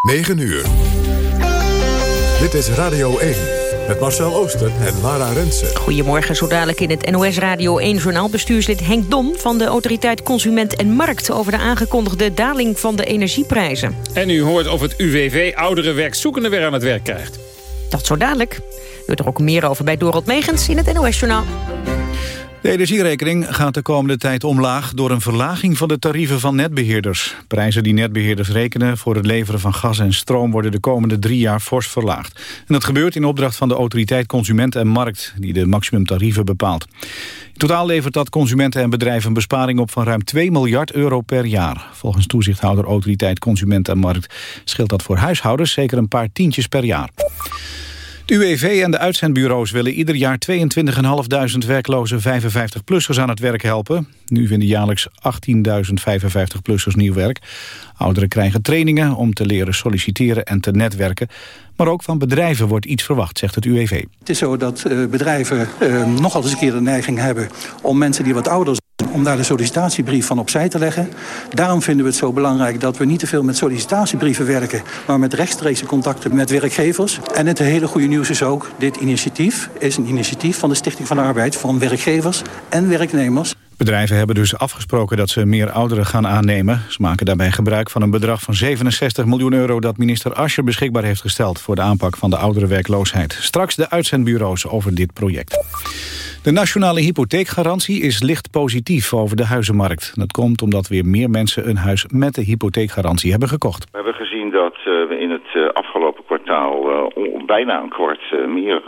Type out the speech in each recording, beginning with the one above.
9 uur. Dit is Radio 1 met Marcel Ooster en Lara Rensen. Goedemorgen, zo dadelijk in het NOS Radio 1-journaal... bestuurslid Henk Don van de Autoriteit Consument en Markt... over de aangekondigde daling van de energieprijzen. En u hoort of het UWV oudere werkzoekenden weer aan het werk krijgt. Dat zo dadelijk. U hoort er ook meer over bij Dorot Megens in het NOS-journaal. De energierekening gaat de komende tijd omlaag door een verlaging van de tarieven van netbeheerders. Prijzen die netbeheerders rekenen voor het leveren van gas en stroom worden de komende drie jaar fors verlaagd. En dat gebeurt in opdracht van de autoriteit Consument en Markt die de maximumtarieven bepaalt. In totaal levert dat consumenten en bedrijven een besparing op van ruim 2 miljard euro per jaar. Volgens toezichthouder autoriteit Consument en Markt scheelt dat voor huishoudens zeker een paar tientjes per jaar. De UWV en de uitzendbureaus willen ieder jaar 22.500 werkloze 55-plussers aan het werk helpen. Nu vinden jaarlijks 18.000 55-plussers nieuw werk. Ouderen krijgen trainingen om te leren solliciteren en te netwerken. Maar ook van bedrijven wordt iets verwacht, zegt het UWV. Het is zo dat uh, bedrijven uh, nogal eens een keer de neiging hebben... om mensen die wat ouder zijn, om daar de sollicitatiebrief van opzij te leggen. Daarom vinden we het zo belangrijk dat we niet te veel met sollicitatiebrieven werken... maar met rechtstreekse contacten met werkgevers. En het hele goede nieuws is ook, dit initiatief is een initiatief van de Stichting van de Arbeid... van werkgevers en werknemers. Bedrijven hebben dus afgesproken dat ze meer ouderen gaan aannemen. Ze maken daarbij gebruik van een bedrag van 67 miljoen euro... dat minister Ascher beschikbaar heeft gesteld... voor de aanpak van de ouderenwerkloosheid. Straks de uitzendbureaus over dit project. De nationale hypotheekgarantie is licht positief over de huizenmarkt. Dat komt omdat weer meer mensen een huis met de hypotheekgarantie hebben gekocht. We hebben gezien dat we in het afgelopen kwartaal bijna een kwart meer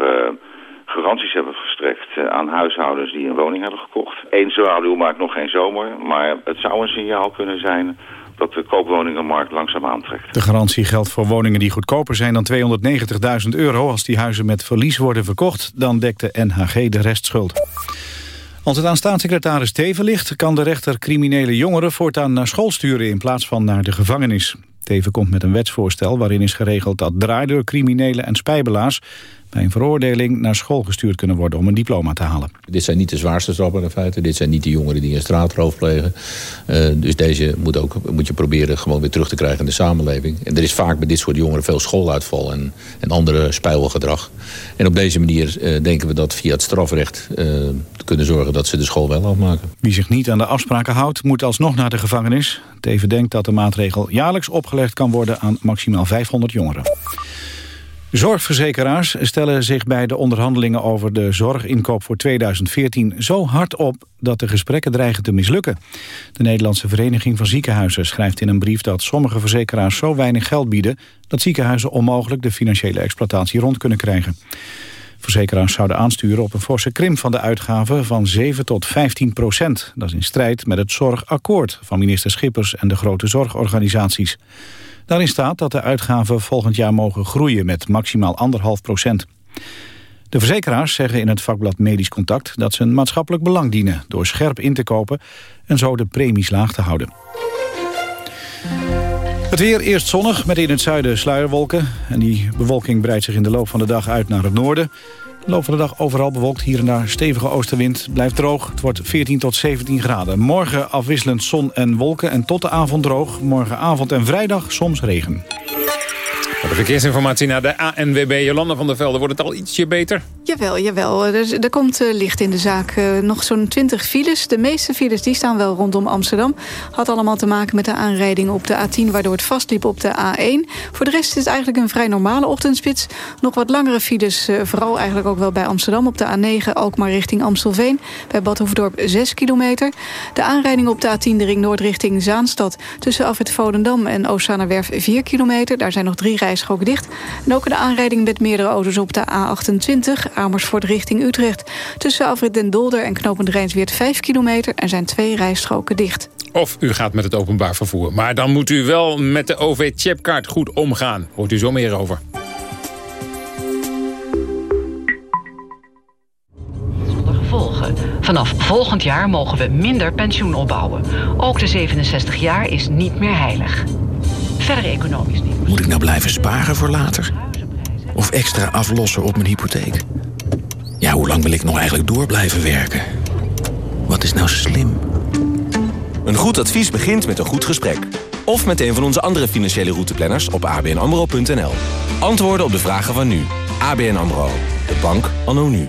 garanties hebben verstrekt eh, aan huishoudens die een woning hebben gekocht. Eén zwaluw maakt nog geen zomer, maar het zou een signaal kunnen zijn dat de koopwoningenmarkt langzaam aantrekt. De garantie geldt voor woningen die goedkoper zijn dan 290.000 euro. Als die huizen met verlies worden verkocht, dan dekt de NHG de restschuld. Als het aan staatssecretaris Teven ligt... kan de rechter criminele jongeren voortaan naar school sturen... in plaats van naar de gevangenis. Teven komt met een wetsvoorstel waarin is geregeld dat draaideur, criminelen en spijbelaars bij een veroordeling naar school gestuurd kunnen worden om een diploma te halen. Dit zijn niet de zwaarste stappen in feite. Dit zijn niet de jongeren die een straatroof plegen. Uh, dus deze moet, ook, moet je proberen gewoon weer terug te krijgen in de samenleving. En er is vaak bij dit soort jongeren veel schooluitval en, en andere spijlgedrag. En op deze manier uh, denken we dat via het strafrecht uh, te kunnen zorgen dat ze de school wel afmaken. Wie zich niet aan de afspraken houdt moet alsnog naar de gevangenis. Teven denkt dat de maatregel jaarlijks opgelegd kan worden aan maximaal 500 jongeren. Zorgverzekeraars stellen zich bij de onderhandelingen over de zorginkoop voor 2014 zo hard op dat de gesprekken dreigen te mislukken. De Nederlandse Vereniging van Ziekenhuizen schrijft in een brief dat sommige verzekeraars zo weinig geld bieden dat ziekenhuizen onmogelijk de financiële exploitatie rond kunnen krijgen. Verzekeraars zouden aansturen op een forse krimp van de uitgaven van 7 tot 15 procent. Dat is in strijd met het zorgakkoord van minister Schippers en de grote zorgorganisaties. Daarin staat dat de uitgaven volgend jaar mogen groeien met maximaal anderhalf procent. De verzekeraars zeggen in het vakblad Medisch Contact dat ze een maatschappelijk belang dienen door scherp in te kopen en zo de premies laag te houden. Het weer eerst zonnig met in het zuiden sluierwolken. En die bewolking breidt zich in de loop van de dag uit naar het noorden. De loop van de dag overal bewolkt, hier en daar stevige oostenwind. Blijft droog, het wordt 14 tot 17 graden. Morgen afwisselend zon en wolken en tot de avond droog. Morgenavond en vrijdag soms regen. De verkeersinformatie naar de ANWB. Jolanda van der Velde, wordt het al ietsje beter? Jawel, jawel. Er, er komt uh, licht in de zaak. Uh, nog zo'n 20 files. De meeste files die staan wel rondom Amsterdam. Had allemaal te maken met de aanrijding op de A10... waardoor het vastliep op de A1. Voor de rest is het eigenlijk een vrij normale ochtendspits. Nog wat langere files, uh, vooral eigenlijk ook wel bij Amsterdam... op de A9 Alkmaar richting Amstelveen. Bij Bad Hoefdorp 6 kilometer. De aanrijding op de A10 de ring Noord richting Zaanstad... tussen Afrit Volendam en Oostzaanerwerf 4 kilometer. Daar zijn nog drie rijstroken dicht. En ook een aanrijding met meerdere auto's op de A28... Amersfoort richting Utrecht. Tussen Afrit den Dolder en Knopend Rijnsweert 5 kilometer. Er zijn twee rijstroken dicht. Of u gaat met het openbaar vervoer. Maar dan moet u wel met de OV-chipkaart goed omgaan. Hoort u zo meer over. Zonder gevolgen. Vanaf volgend jaar mogen we minder pensioen opbouwen. Ook de 67 jaar is niet meer heilig. Verder economisch niet. Moet ik nou blijven sparen voor later? Of extra aflossen op mijn hypotheek? Ja, hoe lang wil ik nog eigenlijk door blijven werken? Wat is nou slim? Een goed advies begint met een goed gesprek. Of met een van onze andere financiële routeplanners op abnamro.nl. Antwoorden op de vragen van nu. ABN AMRO. De bank anno nu.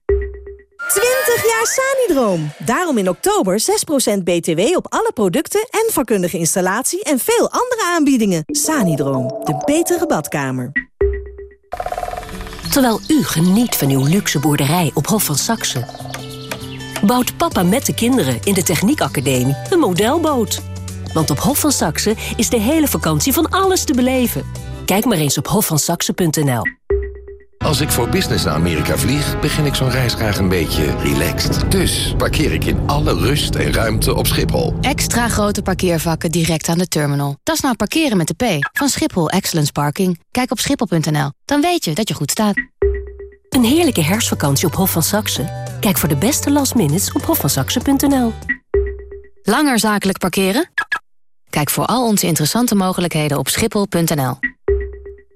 20 jaar Sanidroom. Daarom in oktober 6% BTW op alle producten en vakkundige installatie en veel andere aanbiedingen. Sanidroom, de betere badkamer. Terwijl u geniet van uw luxe boerderij op Hof van Saxe... bouwt papa met de kinderen in de Techniekacademie een modelboot. Want op Hof van Saxe is de hele vakantie van alles te beleven. Kijk maar eens op hofvansaxe.nl. Als ik voor business naar Amerika vlieg, begin ik zo'n reis graag een beetje relaxed. Dus parkeer ik in alle rust en ruimte op Schiphol. Extra grote parkeervakken direct aan de terminal. Dat is nou parkeren met de P van Schiphol Excellence Parking. Kijk op schiphol.nl, dan weet je dat je goed staat. Een heerlijke herfstvakantie op Hof van Saxe? Kijk voor de beste last minutes op hofvansaxe.nl. Langer zakelijk parkeren? Kijk voor al onze interessante mogelijkheden op schiphol.nl.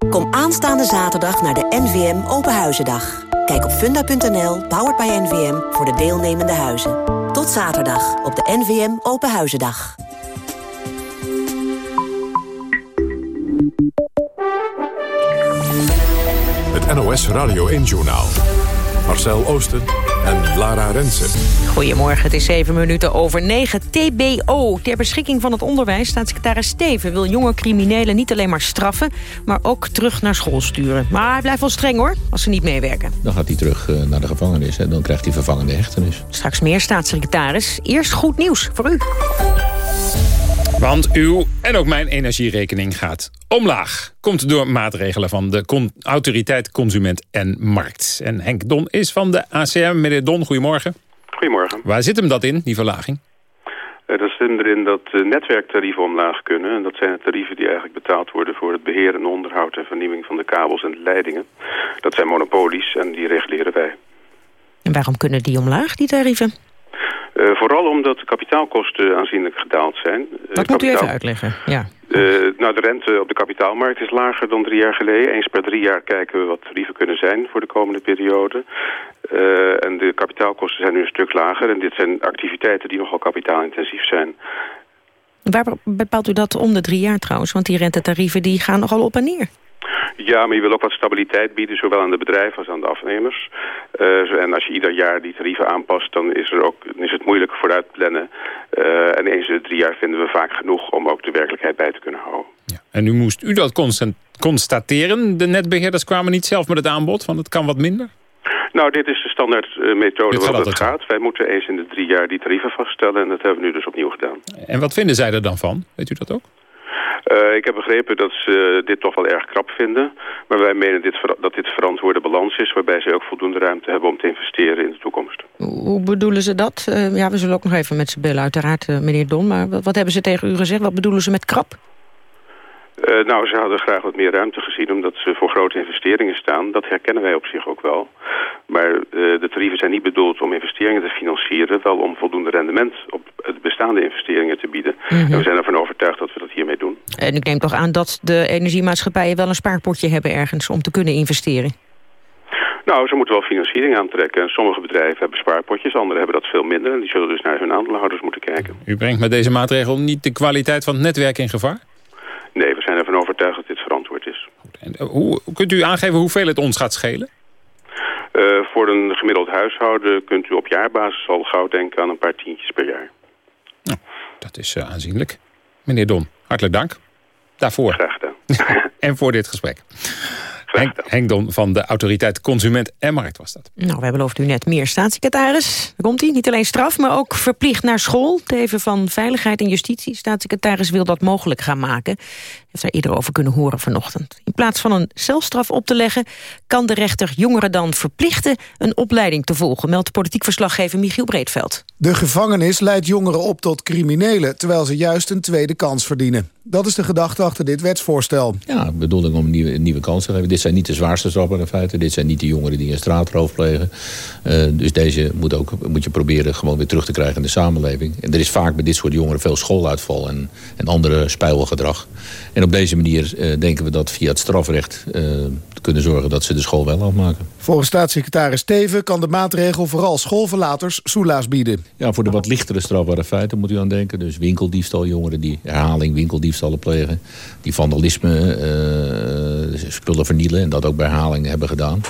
Kom aanstaande zaterdag naar de NVM Openhuizendag. Kijk op funda.nl, powered by NVM, voor de deelnemende huizen. Tot zaterdag op de NVM Openhuizendag. Het NOS Radio 1-journaal. Marcel Oosten en Lara Rensen. Goedemorgen, het is 7 minuten over 9. TBO, ter beschikking van het onderwijs. Staatssecretaris Steven wil jonge criminelen niet alleen maar straffen... maar ook terug naar school sturen. Maar hij blijft wel streng hoor, als ze niet meewerken. Dan gaat hij terug eh, naar de gevangenis en dan krijgt hij vervangende hechtenis. Straks meer staatssecretaris. Eerst goed nieuws voor u. Want uw en ook mijn energierekening gaat omlaag. Komt door maatregelen van de autoriteit Consument en Markt. En Henk Don is van de ACM. Meneer Don, goedemorgen. Goedemorgen. Waar zit hem dat in, die verlaging? Uh, dat zit erin dat uh, netwerktarieven omlaag kunnen. En dat zijn de tarieven die eigenlijk betaald worden voor het beheer en onderhoud en vernieuwing van de kabels en de leidingen. Dat zijn monopolies en die reguleren wij. En waarom kunnen die omlaag, die tarieven? Uh, vooral omdat de kapitaalkosten aanzienlijk gedaald zijn. Dat moet kapitaal... u even uitleggen, ja. Uh, nou, de rente op de kapitaalmarkt is lager dan drie jaar geleden. Eens per drie jaar kijken we wat tarieven kunnen zijn voor de komende periode. En de kapitaalkosten zijn nu een stuk lager. En dit zijn activiteiten die nogal kapitaalintensief zijn. Waar bepaalt u dat om de drie jaar trouwens? Want die rentetarieven die gaan nogal op en neer. Ja, maar je wil ook wat stabiliteit bieden, zowel aan de bedrijven als aan de afnemers. Uh, en als je ieder jaar die tarieven aanpast, dan is, er ook, is het moeilijk vooruit plannen. Uh, en eens in de drie jaar vinden we vaak genoeg om ook de werkelijkheid bij te kunnen houden. Ja. En nu moest u dat constateren? De netbeheerders kwamen niet zelf met het aanbod, want het kan wat minder? Nou, dit is de standaard uh, methode waarop het gaat. Wij moeten eens in de drie jaar die tarieven vaststellen en dat hebben we nu dus opnieuw gedaan. En wat vinden zij er dan van? Weet u dat ook? Uh, ik heb begrepen dat ze dit toch wel erg krap vinden. Maar wij menen dit dat dit verantwoorde balans is... waarbij ze ook voldoende ruimte hebben om te investeren in de toekomst. Hoe bedoelen ze dat? Uh, ja, we zullen ook nog even met ze bellen, uiteraard, meneer Don. Maar wat hebben ze tegen u gezegd? Wat bedoelen ze met krap? Uh, nou, ze hadden graag wat meer ruimte gezien omdat ze voor grote investeringen staan. Dat herkennen wij op zich ook wel. Maar uh, de tarieven zijn niet bedoeld om investeringen te financieren... wel om voldoende rendement op de bestaande investeringen te bieden. Mm -hmm. En we zijn ervan overtuigd dat we dat hiermee doen. En ik neem toch aan dat de energiemaatschappijen wel een spaarpotje hebben ergens... om te kunnen investeren? Nou, ze moeten wel financiering aantrekken. En sommige bedrijven hebben spaarpotjes, anderen hebben dat veel minder. En die zullen dus naar hun aandeelhouders moeten kijken. U brengt met deze maatregel niet de kwaliteit van het netwerk in gevaar? Nee, we zijn ervan overtuigd dat dit verantwoord is. En hoe, kunt u aangeven hoeveel het ons gaat schelen? Uh, voor een gemiddeld huishouden kunt u op jaarbasis al gauw denken aan een paar tientjes per jaar. Nou, dat is uh, aanzienlijk. Meneer Don, hartelijk dank daarvoor. Graag gedaan. en voor dit gesprek. Henk, van de Autoriteit Consument en Markt was dat. Nou, wij beloofden u net meer staatssecretaris. Daar komt hij. Niet alleen straf, maar ook verplicht naar school. Teven van Veiligheid en Justitie. Staatssecretaris wil dat mogelijk gaan maken. Heeft daar eerder over kunnen horen vanochtend. In plaats van een celstraf op te leggen... kan de rechter jongeren dan verplichten een opleiding te volgen... meldt politiek verslaggever Michiel Breedveld. De gevangenis leidt jongeren op tot criminelen... terwijl ze juist een tweede kans verdienen. Dat is de gedachte achter dit wetsvoorstel. Ja, bedoeling om een nieuwe, een nieuwe kans te geven. Dit zijn niet de zwaarste straffen in feite. Dit zijn niet de jongeren die een straatroof plegen. Uh, dus deze moet, ook, moet je proberen gewoon weer terug te krijgen in de samenleving. En er is vaak bij dit soort jongeren veel schooluitval en, en andere spijlgedrag. En op deze manier uh, denken we dat via het strafrecht uh, kunnen zorgen dat ze de school wel afmaken. Volgens staatssecretaris Steven kan de maatregel vooral schoolverlaters soelaas bieden. Ja, voor de wat lichtere strafbare feiten moet u aan denken. Dus winkeldiefstal, jongeren die herhaling winkeldiefstallen plegen. Die vandalisme, uh, spullen vernielen en dat ook bij herhaling hebben gedaan.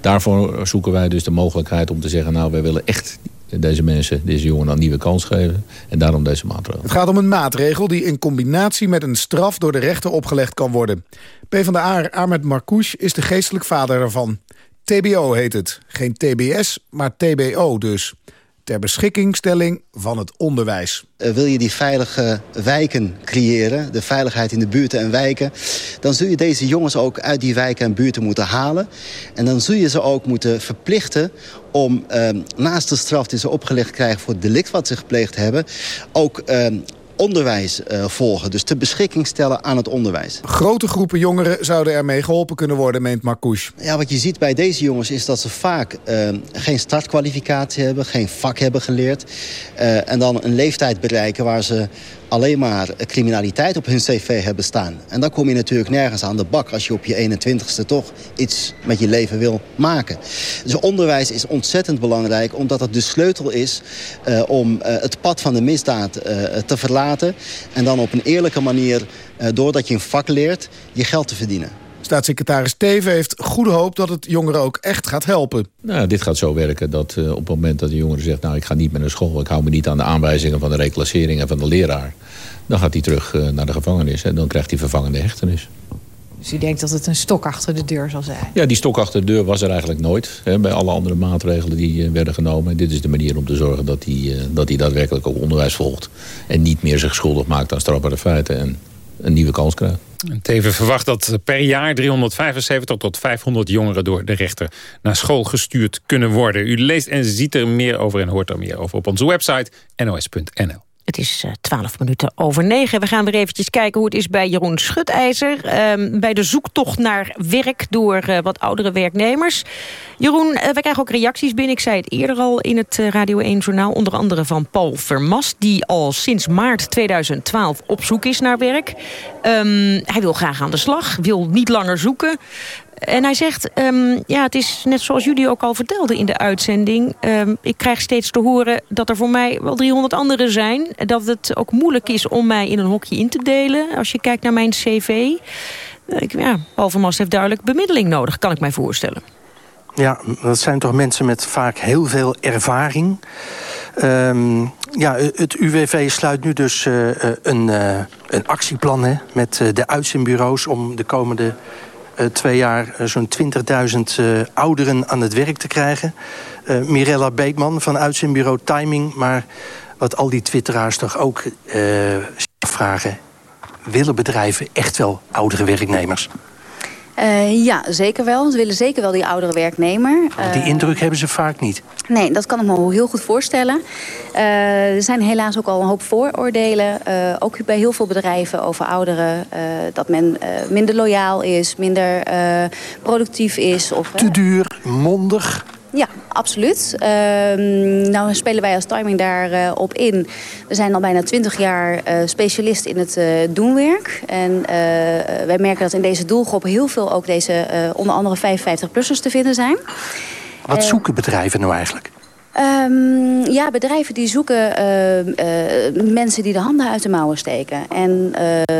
Daarvoor zoeken wij dus de mogelijkheid om te zeggen... nou, wij willen echt deze mensen, deze jongeren een nieuwe kans geven. En daarom deze maatregel. Het gaat om een maatregel die in combinatie met een straf door de rechter opgelegd kan worden. PvdA Ahmed Marcouch is de geestelijk vader ervan. TBO heet het. Geen TBS, maar TBO dus ter beschikkingstelling van het onderwijs. Wil je die veilige wijken creëren, de veiligheid in de buurten en wijken... dan zul je deze jongens ook uit die wijken en buurten moeten halen. En dan zul je ze ook moeten verplichten om eh, naast de straf die ze opgelegd krijgen... voor het delict wat ze gepleegd hebben... ook eh, onderwijs uh, volgen. Dus te beschikking stellen aan het onderwijs. Grote groepen jongeren zouden ermee geholpen kunnen worden, meent Marcouch. Ja, wat je ziet bij deze jongens is dat ze vaak uh, geen startkwalificatie hebben... geen vak hebben geleerd. Uh, en dan een leeftijd bereiken waar ze alleen maar criminaliteit op hun cv hebben staan. En dan kom je natuurlijk nergens aan de bak... als je op je 21ste toch iets met je leven wil maken. Dus onderwijs is ontzettend belangrijk... omdat het de sleutel is om het pad van de misdaad te verlaten... en dan op een eerlijke manier, doordat je een vak leert, je geld te verdienen. Staatssecretaris Teven heeft goede hoop dat het jongeren ook echt gaat helpen. Nou, dit gaat zo werken dat uh, op het moment dat de jongere zegt... nou, ik ga niet meer naar school, ik hou me niet aan de aanwijzingen van de reclassering en van de leraar... dan gaat hij terug uh, naar de gevangenis en dan krijgt hij vervangende hechtenis. Dus u denkt dat het een stok achter de deur zal zijn? Ja, die stok achter de deur was er eigenlijk nooit. Hè, bij alle andere maatregelen die uh, werden genomen. En dit is de manier om te zorgen dat hij, uh, dat hij daadwerkelijk ook onderwijs volgt. En niet meer zich schuldig maakt aan strafbare feiten. En een nieuwe kans krijgt. Teven verwacht dat per jaar 375 tot 500 jongeren door de rechter naar school gestuurd kunnen worden. U leest en ziet er meer over en hoort er meer over op onze website nos.nl. Het is twaalf uh, minuten over negen. We gaan weer eventjes kijken hoe het is bij Jeroen Schutijzer. Uh, bij de zoektocht naar werk door uh, wat oudere werknemers. Jeroen, we krijgen ook reacties binnen. Ik zei het eerder al in het Radio 1-journaal. Onder andere van Paul Vermast, die al sinds maart 2012 op zoek is naar werk. Um, hij wil graag aan de slag, wil niet langer zoeken. En hij zegt, um, ja, het is net zoals jullie ook al vertelden in de uitzending. Um, ik krijg steeds te horen dat er voor mij wel 300 anderen zijn. Dat het ook moeilijk is om mij in een hokje in te delen. Als je kijkt naar mijn cv. Ik, ja, Paul van Mast heeft duidelijk bemiddeling nodig, kan ik mij voorstellen. Ja, dat zijn toch mensen met vaak heel veel ervaring. Um, ja, het UWV sluit nu dus uh, een, uh, een actieplan met de uitzendbureaus... om de komende twee jaar uh, zo'n 20.000 uh, ouderen aan het werk te krijgen. Mirella Beekman van uitzendbureau Timing. Maar wat al die twitteraars toch ook vragen... willen bedrijven echt wel oudere werknemers? Uh, ja, zeker wel. Ze willen zeker wel die oudere werknemer. Uh, die indruk hebben ze vaak niet. Nee, dat kan ik me heel goed voorstellen. Uh, er zijn helaas ook al een hoop vooroordelen. ook bij heel veel bedrijven over ouderen. dat men minder loyaal is, minder productief is. Of, Te duur, mondig. Ja, absoluut. Uh, nou spelen wij als timing daarop uh, op in. We zijn al bijna twintig jaar uh, specialist in het doenwerk. En wij merken dat in deze doelgroep heel veel ook deze onder andere 55-plussers te vinden zijn. Wat zoeken bedrijven nou eigenlijk? Um, ja, bedrijven die zoeken uh, uh, mensen die de handen uit de mouwen steken. En uh,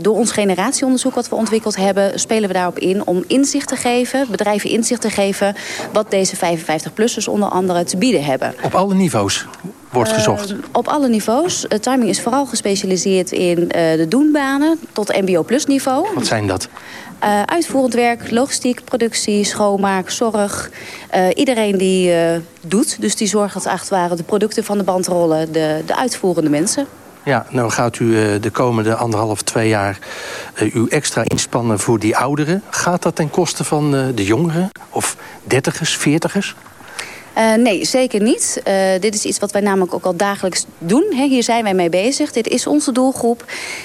door ons generatieonderzoek wat we ontwikkeld hebben... spelen we daarop in om inzicht te geven, bedrijven inzicht te geven... wat deze 55-plussers onder andere te bieden hebben. Op alle niveaus wordt gezocht? op alle niveaus. timing is vooral gespecialiseerd in de doenbanen tot mbo-plus niveau. Wat zijn dat? Uh, uitvoerend werk, logistiek, productie, schoonmaak, zorg. Uh, iedereen die uh, doet, dus die zorgt dat echt waren de producten van de band rollen, de, de uitvoerende mensen. Ja, nou gaat u de komende anderhalf, twee jaar uw extra inspannen voor die ouderen. Gaat dat ten koste van de jongeren of dertigers, veertigers? Uh, nee, zeker niet. Uh, dit is iets wat wij namelijk ook al dagelijks doen. He, hier zijn wij mee bezig. Dit is onze doelgroep.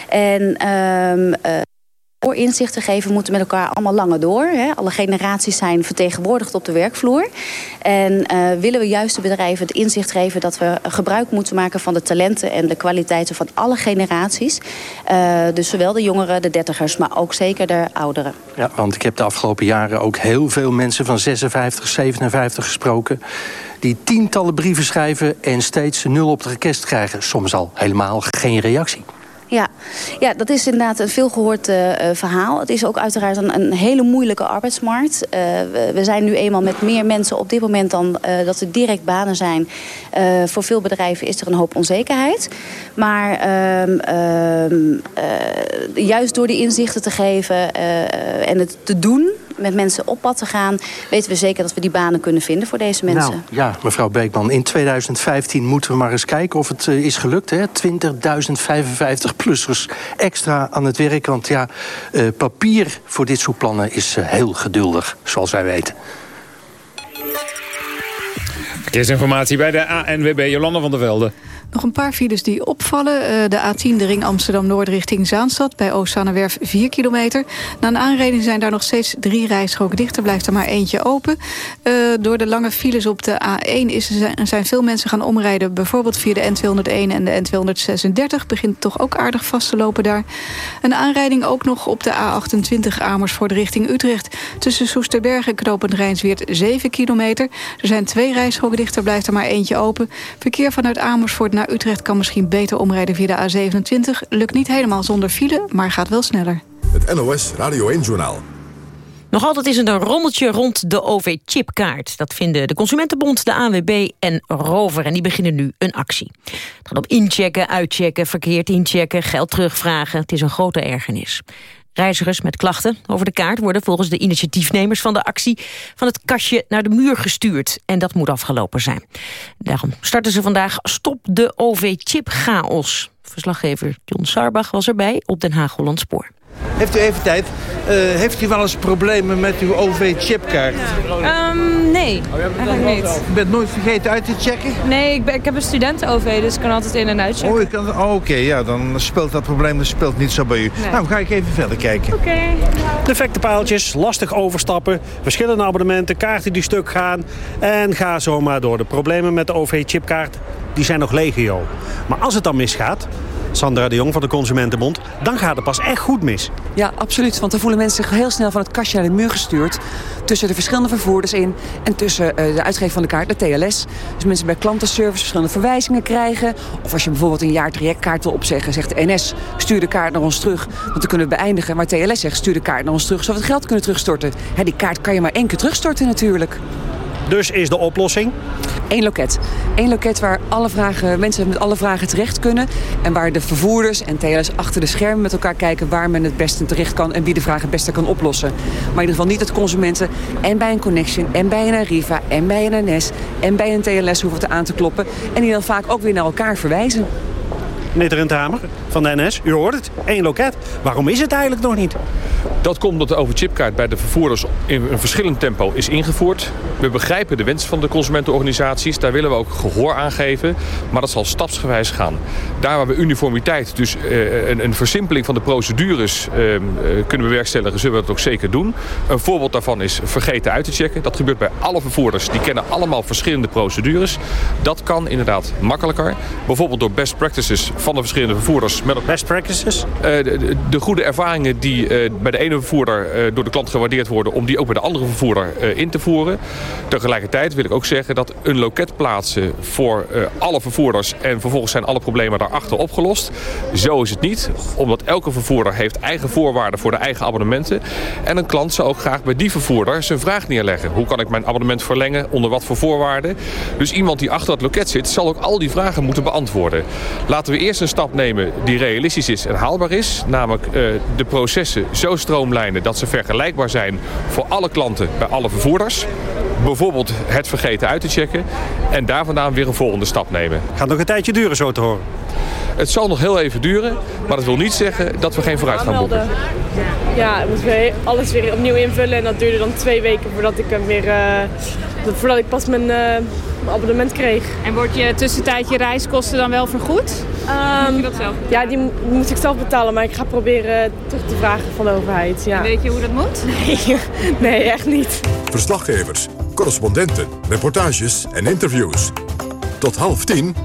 En uh, voor inzicht te geven, moeten met elkaar allemaal langer door. Hè. Alle generaties zijn vertegenwoordigd op de werkvloer. En uh, willen we juist de bedrijven het inzicht geven... dat we gebruik moeten maken van de talenten en de kwaliteiten van alle generaties. Uh, dus zowel de jongeren, de dertigers, maar ook zeker de ouderen. Ja, want ik heb de afgelopen jaren ook heel veel mensen van 56, 57 gesproken... die tientallen brieven schrijven en steeds nul op de request krijgen. Soms al helemaal geen reactie. Ja. ja, dat is inderdaad een veelgehoord uh, verhaal. Het is ook uiteraard een, een hele moeilijke arbeidsmarkt. Uh, we, we, zijn nu eenmaal met meer mensen op dit moment dan uh, dat er direct banen zijn. voor veel bedrijven is er een hoop onzekerheid. Maar ehm, ehm, juist door die inzichten te geven en het te doen met mensen op pad te gaan... weten we zeker dat we die banen kunnen vinden voor deze mensen. Nou, ja, mevrouw Beekman, in 2015 moeten we maar eens kijken of het is gelukt. 20.055 plussers extra aan het werk. Want ja, uh, papier voor dit soort plannen is uh, heel geduldig, zoals wij weten. Verkeersinformatie bij de ANWB, Jolanda van der Velde. Nog een paar files die opvallen. De A10, de ring Amsterdam-Noord richting Zaanstad... bij Oostzaanewerf 4 kilometer. Na een aanrijding zijn daar nog steeds drie rijstroken dicht. Er blijft er maar eentje open. Uh, door de lange files op de A1 is, zijn veel mensen gaan omrijden... bijvoorbeeld via de N201 en de N236. Begint toch ook aardig vast te lopen daar. Een aanrijding ook nog op de A28 Amersfoort richting Utrecht. Tussen Soesterberg en Knopend Rijnsweert 7 kilometer. Er zijn twee rijstroken dicht, er blijft er maar eentje open. Verkeer vanuit Amersfoort naar Utrecht kan misschien beter omrijden via de A27. Lukt niet helemaal zonder file, maar gaat wel sneller. Het NOS Radio 1-journaal. Nog altijd is er een rommeltje rond de OV-chipkaart. Dat vinden de Consumentenbond, de ANWB en Rover. En die beginnen nu een actie. Het gaat om inchecken, uitchecken, verkeerd inchecken, geld terugvragen. Het is een grote ergernis. Reizigers met klachten over de kaart worden volgens de initiatiefnemers van de actie van het kastje naar de muur gestuurd. En dat moet afgelopen zijn. Daarom starten ze vandaag Stop de OV-chip-chaos. Verslaggever John Sarbach was erbij op Den Haag-Holland Spoor. Heeft u even tijd? Uh, heeft u wel eens problemen met uw OV-chipkaart? Um, nee, eigenlijk niet. U bent nooit vergeten uit te checken? Nee, ik, ben, ik heb een studenten-OV, dus ik kan altijd in- en uitchecken. Oh, kan, oh oké, okay, ja, dan speelt dat probleem dus speelt niet zo bij u. Nee. Nou, ga ik even verder kijken. Oké. Okay. Defecte paaltjes, lastig overstappen, verschillende abonnementen, kaarten die stuk gaan... en ga zomaar door. De problemen met de OV-chipkaart die zijn nog legio. Maar als het dan misgaat, Sandra de Jong van de Consumentenbond, dan gaat het pas echt goed mis. Ja, absoluut. Want dan voelen mensen zich heel snel van het kastje naar de muur gestuurd. Tussen de verschillende vervoerders in en tussen uh, de uitgever van de kaart, de TLS. Dus mensen bij klantenservice verschillende verwijzingen krijgen. Of als je bijvoorbeeld een jaar trajectkaart wil opzeggen, zegt de NS, stuur de kaart naar ons terug. Want dan kunnen we beëindigen. Maar TLS zegt, stuur de kaart naar ons terug, zodat we het geld kunnen terugstorten. Die kaart kan je maar één keer terugstorten natuurlijk. Dus is de oplossing? Eén loket. Eén loket waar alle vragen, mensen met alle vragen terecht kunnen. En waar de vervoerders en TLS achter de schermen met elkaar kijken... waar men het beste terecht kan en wie de vragen het beste kan oplossen. Maar in ieder geval niet dat consumenten en bij een Connection... en bij een Arriva en bij een NS en bij een TLS hoeven te aan te kloppen. En die dan vaak ook weer naar elkaar verwijzen. Meneer Renthamer van de NS, u hoort het, één loket. Waarom is het eigenlijk nog niet? Dat komt omdat de overchipkaart bij de vervoerders in een verschillend tempo is ingevoerd. We begrijpen de wens van de consumentenorganisaties. Daar willen we ook gehoor aan geven. Maar dat zal stapsgewijs gaan. Daar waar we uniformiteit, dus uh, een, een, versimpeling van de procedures uh, kunnen bewerkstelligen, zullen we dat ook zeker doen. Een voorbeeld daarvan is vergeten uit te checken. Dat gebeurt bij alle vervoerders. Die kennen allemaal verschillende procedures. Dat kan inderdaad makkelijker. Bijvoorbeeld door best practices van de verschillende vervoerders. Met best practices? De, de, de, goede ervaringen die bij de ene vervoerder door de klant gewaardeerd worden... om die ook bij de andere vervoerder in te voeren. Tegelijkertijd wil ik ook zeggen dat een loket plaatsen voor alle vervoerders... en vervolgens zijn alle problemen daarachter opgelost. Zo is het niet, omdat elke vervoerder heeft eigen voorwaarden voor de eigen abonnementen. En een klant zou ook graag bij die vervoerder zijn vraag neerleggen. Hoe kan ik mijn abonnement verlengen, onder wat voor voorwaarden? Dus iemand die achter het loket zit, zal ook al die vragen moeten beantwoorden. Laten we eerst een stap nemen die realistisch is en haalbaar is. Namelijk uh, de processen zo stroomlijnen dat ze vergelijkbaar zijn voor alle klanten bij alle vervoerders. Bijvoorbeeld het vergeten uit te checken. En daar vandaan weer een volgende stap nemen. Gaat nog een tijdje duren zo te horen. Het zal nog heel even duren, maar dat wil niet zeggen dat we geen vooruitgang boeken. Ja, ik moest weer alles weer opnieuw invullen en dat duurde dan twee weken voordat ik hem weer, uh, voordat ik pas mijn, uh, mijn, abonnement kreeg. En wordt je tussentijd je reiskosten dan wel vergoed? Um, je dat zelf? Ja, die moet ik zelf betalen, maar ik ga proberen terug te vragen van de overheid. Ja. En weet je hoe dat moet? Nee, nee echt niet. Verslaggevers, correspondenten, reportages en interviews. Tot half tien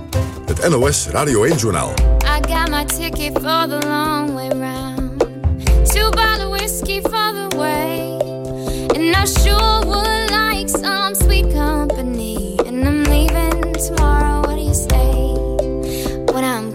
Het NOS Radio 1-journaal. I got my ticket for the long way round. Two bottle whiskey for the way. And I sure would like some sweet company. And I'm leaving tomorrow. What do you say? When I'm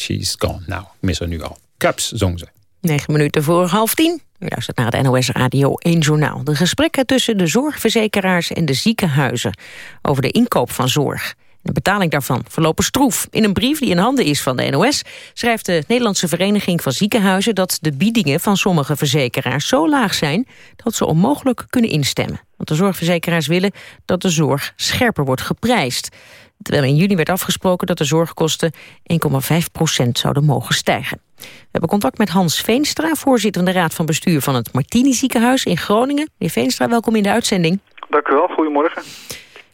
She's Gone. Nou, ik mis nu al. Cups zong ze. 9 minuten voor half tien. U luistert naar het NOS Radio 1 Journaal. De gesprekken tussen de zorgverzekeraars en de ziekenhuizen... over de inkoop van zorg. De betaling daarvan verlopen stroef. In een brief die in handen is van de NOS... schrijft de Nederlandse Vereniging van Ziekenhuizen... dat de biedingen van sommige verzekeraars zo laag zijn... dat ze onmogelijk kunnen instemmen. Want de zorgverzekeraars willen dat de zorg scherper wordt geprijsd terwijl in juni werd afgesproken dat de zorgkosten 1,5% zouden mogen stijgen. We hebben contact met Hans Veenstra, voorzitter van de Raad van Bestuur van het Martini Ziekenhuis in Groningen. Meneer Veenstra, welkom in de uitzending. Dank u wel, goedemorgen.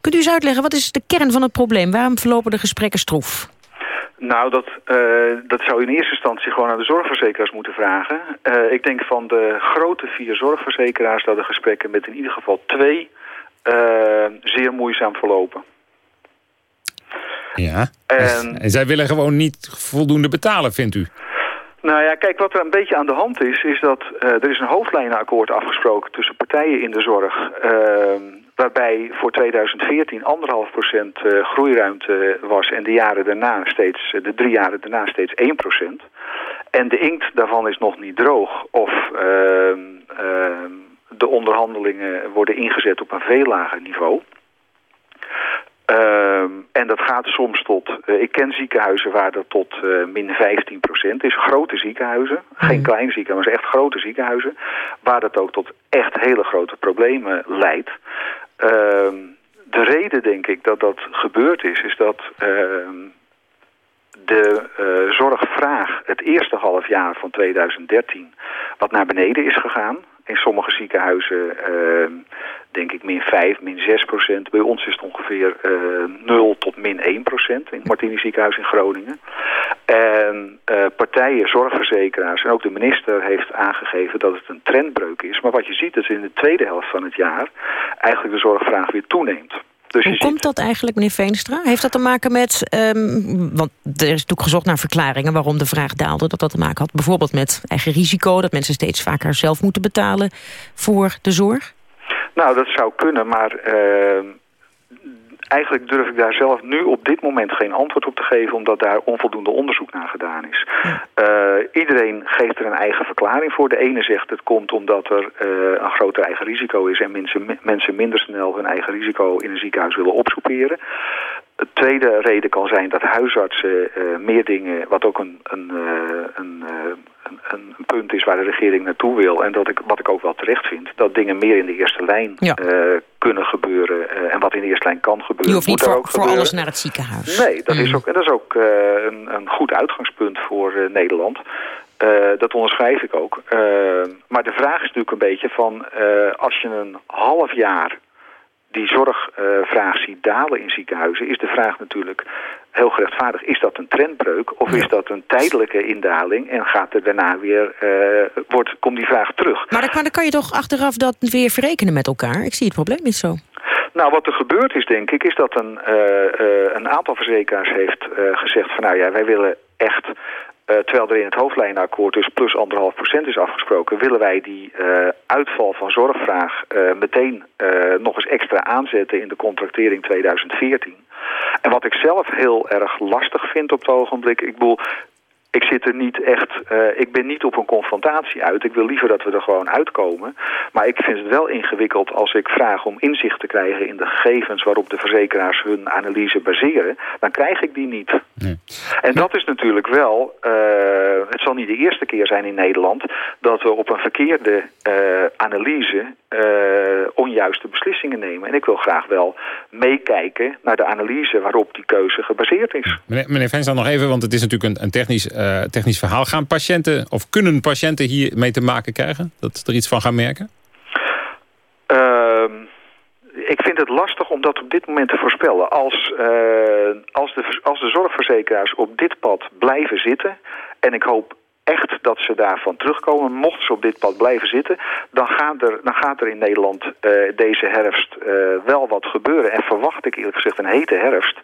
Kunt u eens uitleggen, wat is de kern van het probleem? Waarom verlopen de gesprekken stroef? Nou, dat, uh, dat zou in eerste instantie gewoon aan de zorgverzekeraars moeten vragen. Uh, ik denk van de grote vier zorgverzekeraars dat de gesprekken met in ieder geval twee uh, zeer moeizaam verlopen. Ja, en, en zij willen gewoon niet voldoende betalen, vindt u? Nou ja, kijk, wat er een beetje aan de hand is, is dat uh, er is een hoofdlijnenakkoord afgesproken tussen partijen in de zorg, uh, waarbij voor 2014 anderhalf procent uh, groeiruimte was en de jaren daarna steeds, de drie jaren daarna steeds 1 procent. En de inkt daarvan is nog niet droog of ehm, ehm, de onderhandelingen worden ingezet op een veel lager niveau. Uh, en dat gaat soms tot, uh, ik ken ziekenhuizen waar dat tot uh, min 15 procent is. Grote ziekenhuizen, geen mhm. kleine ziekenhuizen, maar echt grote ziekenhuizen. Waar dat ook tot echt hele grote problemen leidt. Uh, de reden denk ik dat dat gebeurd is, is dat ehm, de uh, zorgvraag het eerste half jaar van 2013 wat naar beneden is gegaan. In sommige ziekenhuizen uh, denk ik min 5, min 6 procent. Bij ons is het ongeveer uh, eh, 0 tot min 1 procent in het Martini ziekenhuis in Groningen. En uh, partijen, zorgverzekeraars en ook de minister heeft aangegeven dat het een trendbreuk is. Maar wat je ziet is in de tweede helft van het jaar eigenlijk de zorgvraag weer toeneemt. Dus Hoe komt dat eigenlijk, meneer Veenstra? Heeft dat te maken met, um, want er is natuurlijk gezocht naar verklaringen waarom de vraag daalde, dat dat te maken had bijvoorbeeld met eigen risico, dat mensen steeds vaker zelf moeten betalen voor de zorg? Nou, dat zou kunnen, maar eigenlijk durf ik daar zelf nu op dit moment geen antwoord op te geven... omdat daar onvoldoende onderzoek naar gedaan is. Uh, iedereen geeft er een eigen verklaring voor. De ene zegt het komt omdat er uh, een groter eigen risico is... en mensen, mensen minder snel hun eigen risico in een ziekenhuis willen opsoeperen. De tweede reden kan zijn dat huisartsen uh, meer dingen... wat ook een, een, een een, een, punt is waar de regering naartoe wil. En dat ik, wat ik ook wel terecht vind. Dat dingen meer in de eerste lijn ja. uh, kunnen gebeuren. En wat in de eerste lijn kan gebeuren. Je hoeft niet voor, voor alles naar het ziekenhuis. Nee, dat is mm. ook, en dat is ook een, een, goed uitgangspunt voor Nederland. dat onderschrijf ik ook. maar de vraag is natuurlijk een beetje van... als je een half jaar die zorgvraag ziet dalen in ziekenhuizen... is de vraag natuurlijk heel gerechtvaardigd. Is dat een trendbreuk of is dat een tijdelijke indaling... en gaat er daarna weer, uh, wordt, komt die vraag terug? Maar dan, maar dan kan je toch achteraf dat weer verrekenen met elkaar? Ik zie het probleem niet zo. Nou, wat er gebeurd is, denk ik, is dat een, uh, uh, een aantal verzekeraars heeft uh, gezegd van... nou ja, wij willen echt uh, terwijl er in het hoofdlijnenakkoord dus plus anderhalf procent is afgesproken... willen wij die uh, uitval van zorgvraag uh, meteen nog eens extra aanzetten in de contractering 2014. En wat ik zelf heel erg lastig vind op het ogenblik... ik bedoel, ik zit er niet echt, uh, ik ben niet op een confrontatie uit. Ik wil liever dat we er gewoon uitkomen. Maar ik vind het wel ingewikkeld als ik vraag om inzicht te krijgen in de gegevens waarop de verzekeraars hun analyse baseren. Dan krijg ik die niet. Nee. En dat is natuurlijk wel, uh, het zal niet de eerste keer zijn in Nederland dat we op een verkeerde uh, analyse onjuiste beslissingen nemen. En ik wil graag wel meekijken naar de analyse waarop die keuze gebaseerd is. Meneer, meneer dan nog even, want het is natuurlijk een, een technisch uh, technisch verhaal. Gaan patiënten of kunnen patiënten hiermee te maken krijgen? Dat ze er iets van gaan merken? Uh, ik vind het lastig om dat op dit moment te voorspellen. Als, uh, als, de, als de zorgverzekeraars op dit pad blijven zitten... en ik hoop echt dat ze daarvan terugkomen. Mochten ze op dit pad blijven zitten, dan gaat er, dan gaat er in Nederland uh, deze herfst wel wat gebeuren. En verwacht ik eerlijk gezegd een hete herfst.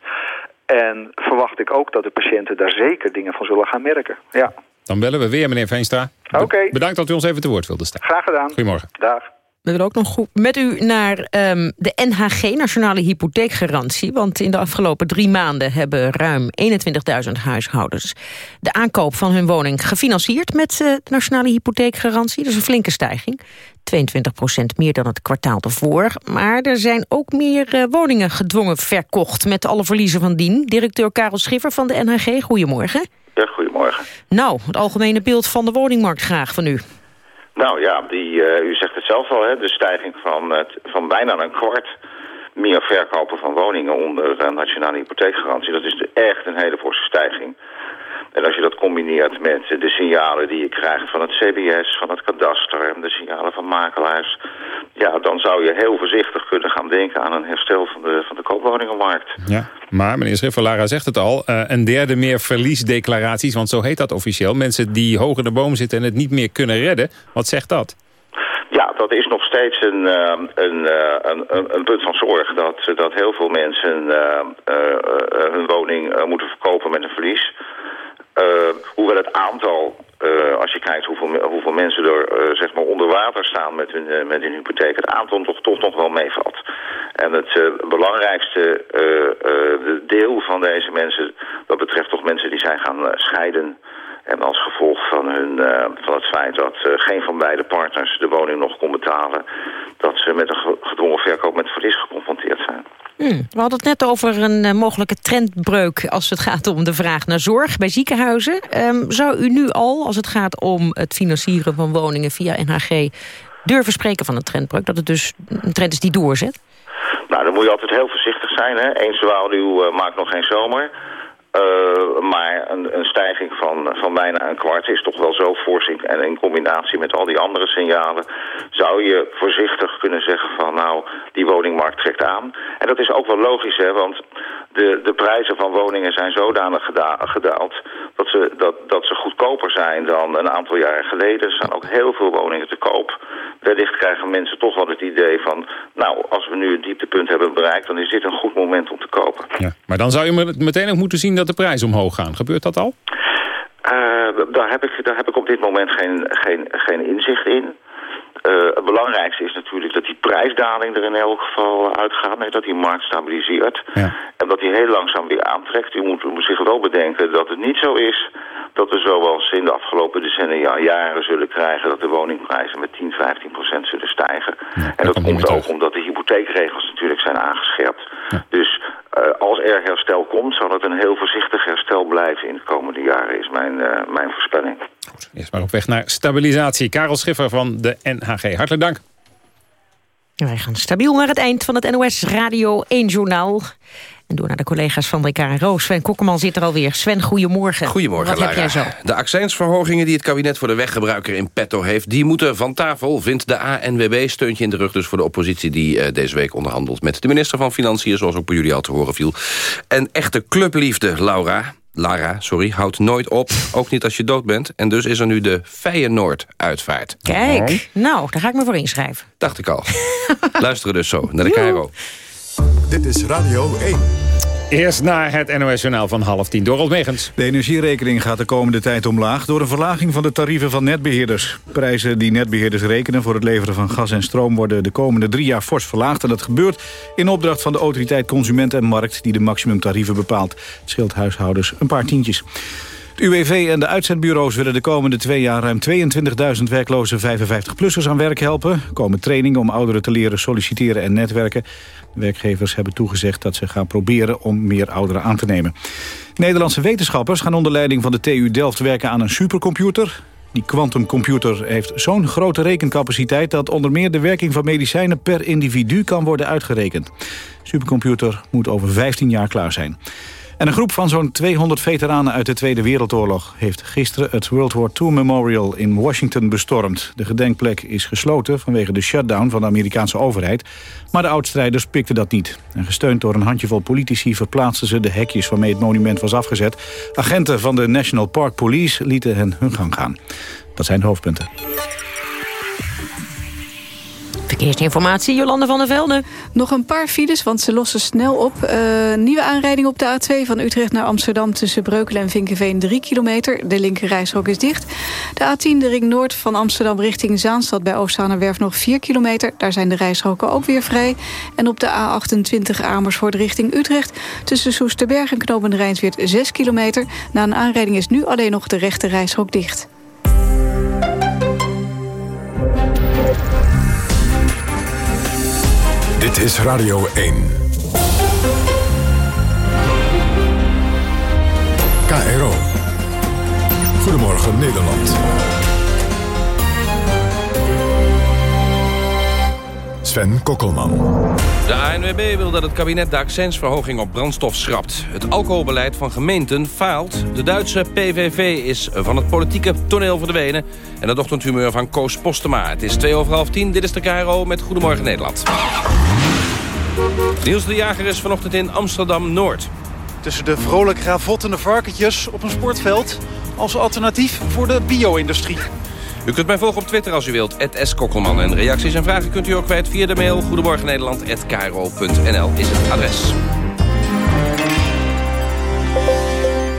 En verwacht ik ook dat de patiënten daar zeker dingen van zullen gaan merken. Ja. Dan bellen we weer, meneer Veenstra. Oké. Bedankt dat u ons even te woord wilde staan. Graag gedaan. Goedemorgen. Dag. We willen ook nog goed met u naar um, de NHG, Nationale Hypotheekgarantie. Want in de afgelopen drie maanden hebben ruim 21.000 huishoudens... de aankoop van hun woning gefinancierd met uh, de Nationale Hypotheekgarantie. Dat is een flinke stijging. 22 procent meer dan het kwartaal ervoor. Maar er zijn ook meer uh, woningen gedwongen verkocht... met alle verliezen van dien. Directeur Karel Schiffer van de NHG, goedemorgen. Ja, goedemorgen. Nou, het algemene beeld van de woningmarkt graag van u. Nou ja, die, uh, u zegt het zelf al, hè, de stijging van, van bijna een kwart meer verkopen van woningen onder uh, nationale hypotheekgarantie. Dat is echt een hele forse stijging. En als je dat combineert met de signalen die je krijgt van het CBS, van het kadaster... de signalen van makelaars... ja, dan zou je heel voorzichtig kunnen gaan denken aan een herstel van de, van de koopwoningenmarkt. Ja, maar meneer Schiffer, Lara zegt het al... Uh, een derde meer verliesdeclaraties, want zo heet dat officieel. Mensen die hoog in de boom zitten en het niet meer kunnen redden. Wat zegt dat? Ja, dat is nog steeds een, uh, een, uh, een, een, punt van zorg. Dat, dat heel veel mensen hun woning moeten verkopen met een verlies. Uh, hoewel het aantal, uh, als je kijkt hoeveel, hoeveel mensen er uh, zeg maar onder water staan met hun, met hun hypotheek, het aantal toch, toch nog wel meevalt. En het belangrijkste deel van deze mensen, dat betreft toch mensen die zijn gaan scheiden. En als gevolg van, hun, van het feit dat geen van beide partners de woning nog kon betalen, dat ze met een gedwongen verkoop met verlies geconfronteerd zijn. Hmm. We hadden het net over een uh, mogelijke trendbreuk als het gaat om de vraag naar zorg bij ziekenhuizen. Um, zou u nu al, als het gaat om het financieren van woningen via NHG, durven spreken van een trendbreuk? Dat het dus een trend is die doorzet? Nou, dan moet je altijd heel voorzichtig zijn. Hè? Eens zwaluw uh, maakt nog geen zomer. Uh, maar een, stijging van, van bijna een kwart is toch wel zo fors. En in combinatie met al die andere signalen zou je voorzichtig kunnen zeggen van nou, die woningmarkt trekt aan. En dat is ook wel logisch, hè, want de, de prijzen van woningen zijn zodanig gedaald dat ze, dat, dat ze goedkoper zijn dan een aantal jaren geleden. Er zijn ook heel veel woningen te koop. Wellicht krijgen mensen toch wel het idee van, nou, als we nu het dieptepunt hebben bereikt, dan is dit een goed moment om te kopen. Ja, maar dan zou je meteen ook moeten zien de prijzen omhoog gaan. Gebeurt dat al? Uh, daar, heb ik, daar heb ik op dit moment geen, geen, geen inzicht in. het belangrijkste is natuurlijk dat die prijsdaling er in elk geval uitgaat. Nee, dat die markt stabiliseert. Ja. En dat die heel langzaam weer aantrekt. U moet zich wel bedenken dat het niet zo is dat we zoals in de afgelopen decennia jaren zullen krijgen... dat de woningprijzen met 10, 15 procent zullen stijgen. en dat komt ook omdat de hypotheekregels natuurlijk zijn aangescherpt. Dus uh, als er herstel komt, zal het een heel voorzichtig herstel blijven in de komende jaren, is mijn, uh, mijn voorspelling. Goed, eerst maar op weg naar stabilisatie. Karel Schiffer van de NHG, hartelijk dank. Wij gaan stabiel naar het eind van het NOS Radio 1 Journaal. En door naar de collega's van de KRO. Sven Kokkeman zit er alweer. Sven, goedemorgen. Goedemorgen, Wat Lara. heb jij zo? De accijnsverhogingen die het kabinet voor de weggebruiker in petto heeft... die moeten van tafel, vindt de ANWB. Steuntje in de rug dus voor de oppositie die uh, deze week onderhandelt... met de minister van Financiën, zoals ook bij jullie al te horen viel. En echte clubliefde, Laura... Lara, sorry, houdt nooit op. Ook niet als je dood bent. En dus is er nu de Feyenoord-uitvaart. Kijk, nou, daar ga ik me voor inschrijven. Dacht ik al. Luisteren dus zo naar de KRO. Dit is Radio 1. Eerst naar het NOS-journaal van half tien. Dorald Megens. De energierekening gaat de komende tijd omlaag... door een verlaging van de tarieven van netbeheerders. Prijzen die netbeheerders rekenen voor het leveren van gas en stroom... worden de komende drie jaar fors verlaagd. En dat gebeurt in opdracht van de autoriteit Consument en Markt... die de maximumtarieven bepaalt. Het scheelt huishoudens een paar tientjes. UWV en de uitzendbureaus willen de komende twee jaar ruim 22.000 werkloze 55-plussers aan werk helpen. Er komen trainingen om ouderen te leren solliciteren en netwerken. Werkgevers hebben toegezegd dat ze gaan proberen om meer ouderen aan te nemen. Nederlandse wetenschappers gaan onder leiding van de TU Delft werken aan een supercomputer. Die quantumcomputer heeft zo'n grote rekencapaciteit... dat onder meer de werking van medicijnen per individu kan worden uitgerekend. Supercomputer moet over 15 jaar klaar zijn. En een groep van zo'n 200 veteranen uit de Tweede Wereldoorlog... heeft gisteren het World War II Memorial in Washington bestormd. De gedenkplek is gesloten vanwege de shutdown van de Amerikaanse overheid. Maar de oudstrijders pikten dat niet. En gesteund door een handjevol politici verplaatsten ze de hekjes... waarmee het monument was afgezet. Agenten van de National Park Police lieten hen hun gang gaan. Dat zijn de hoofdpunten. Verkeersinformatie, Jolande van der Velde. Nog een paar files, want ze lossen snel op. Uh, nieuwe aanrijding op de A2 van Utrecht naar Amsterdam... tussen Breukelen en Vinkenveen 3 kilometer. De linkerrijstrook is dicht. De A10, de ring noord van Amsterdam richting Zaanstad... bij Oostzaanerwerf nog 4 kilometer. Daar zijn de rijstroken ook weer vrij. En op de A28 Amersfoort richting Utrecht... tussen Soesterberg en Knopen Rijnsweert 6 kilometer. Na een aanrijding is nu alleen nog de rechte rijstrook dicht. Dit is Radio 1. KRO. Goedemorgen Nederland. Sven Kokkelman. De ANWB wil dat het kabinet de accijnsverhoging op brandstof schrapt. Het alcoholbeleid van gemeenten faalt. De Duitse PVV is van het politieke toneel verdwenen. En het ochtendhumeur van Koos Postema. Het is twee over half tien. Dit is de KRO met Goedemorgen Nederland. Niels de Jager is vanochtend in Amsterdam-Noord. Tussen de vrolijk ravottende varkentjes op een sportveld... als alternatief voor de bio-industrie. U kunt mij volgen op Twitter als u wilt, @skokkelman. En reacties en vragen kunt u ook kwijt via de mail... goedemorgennederland.kro.nl is het adres.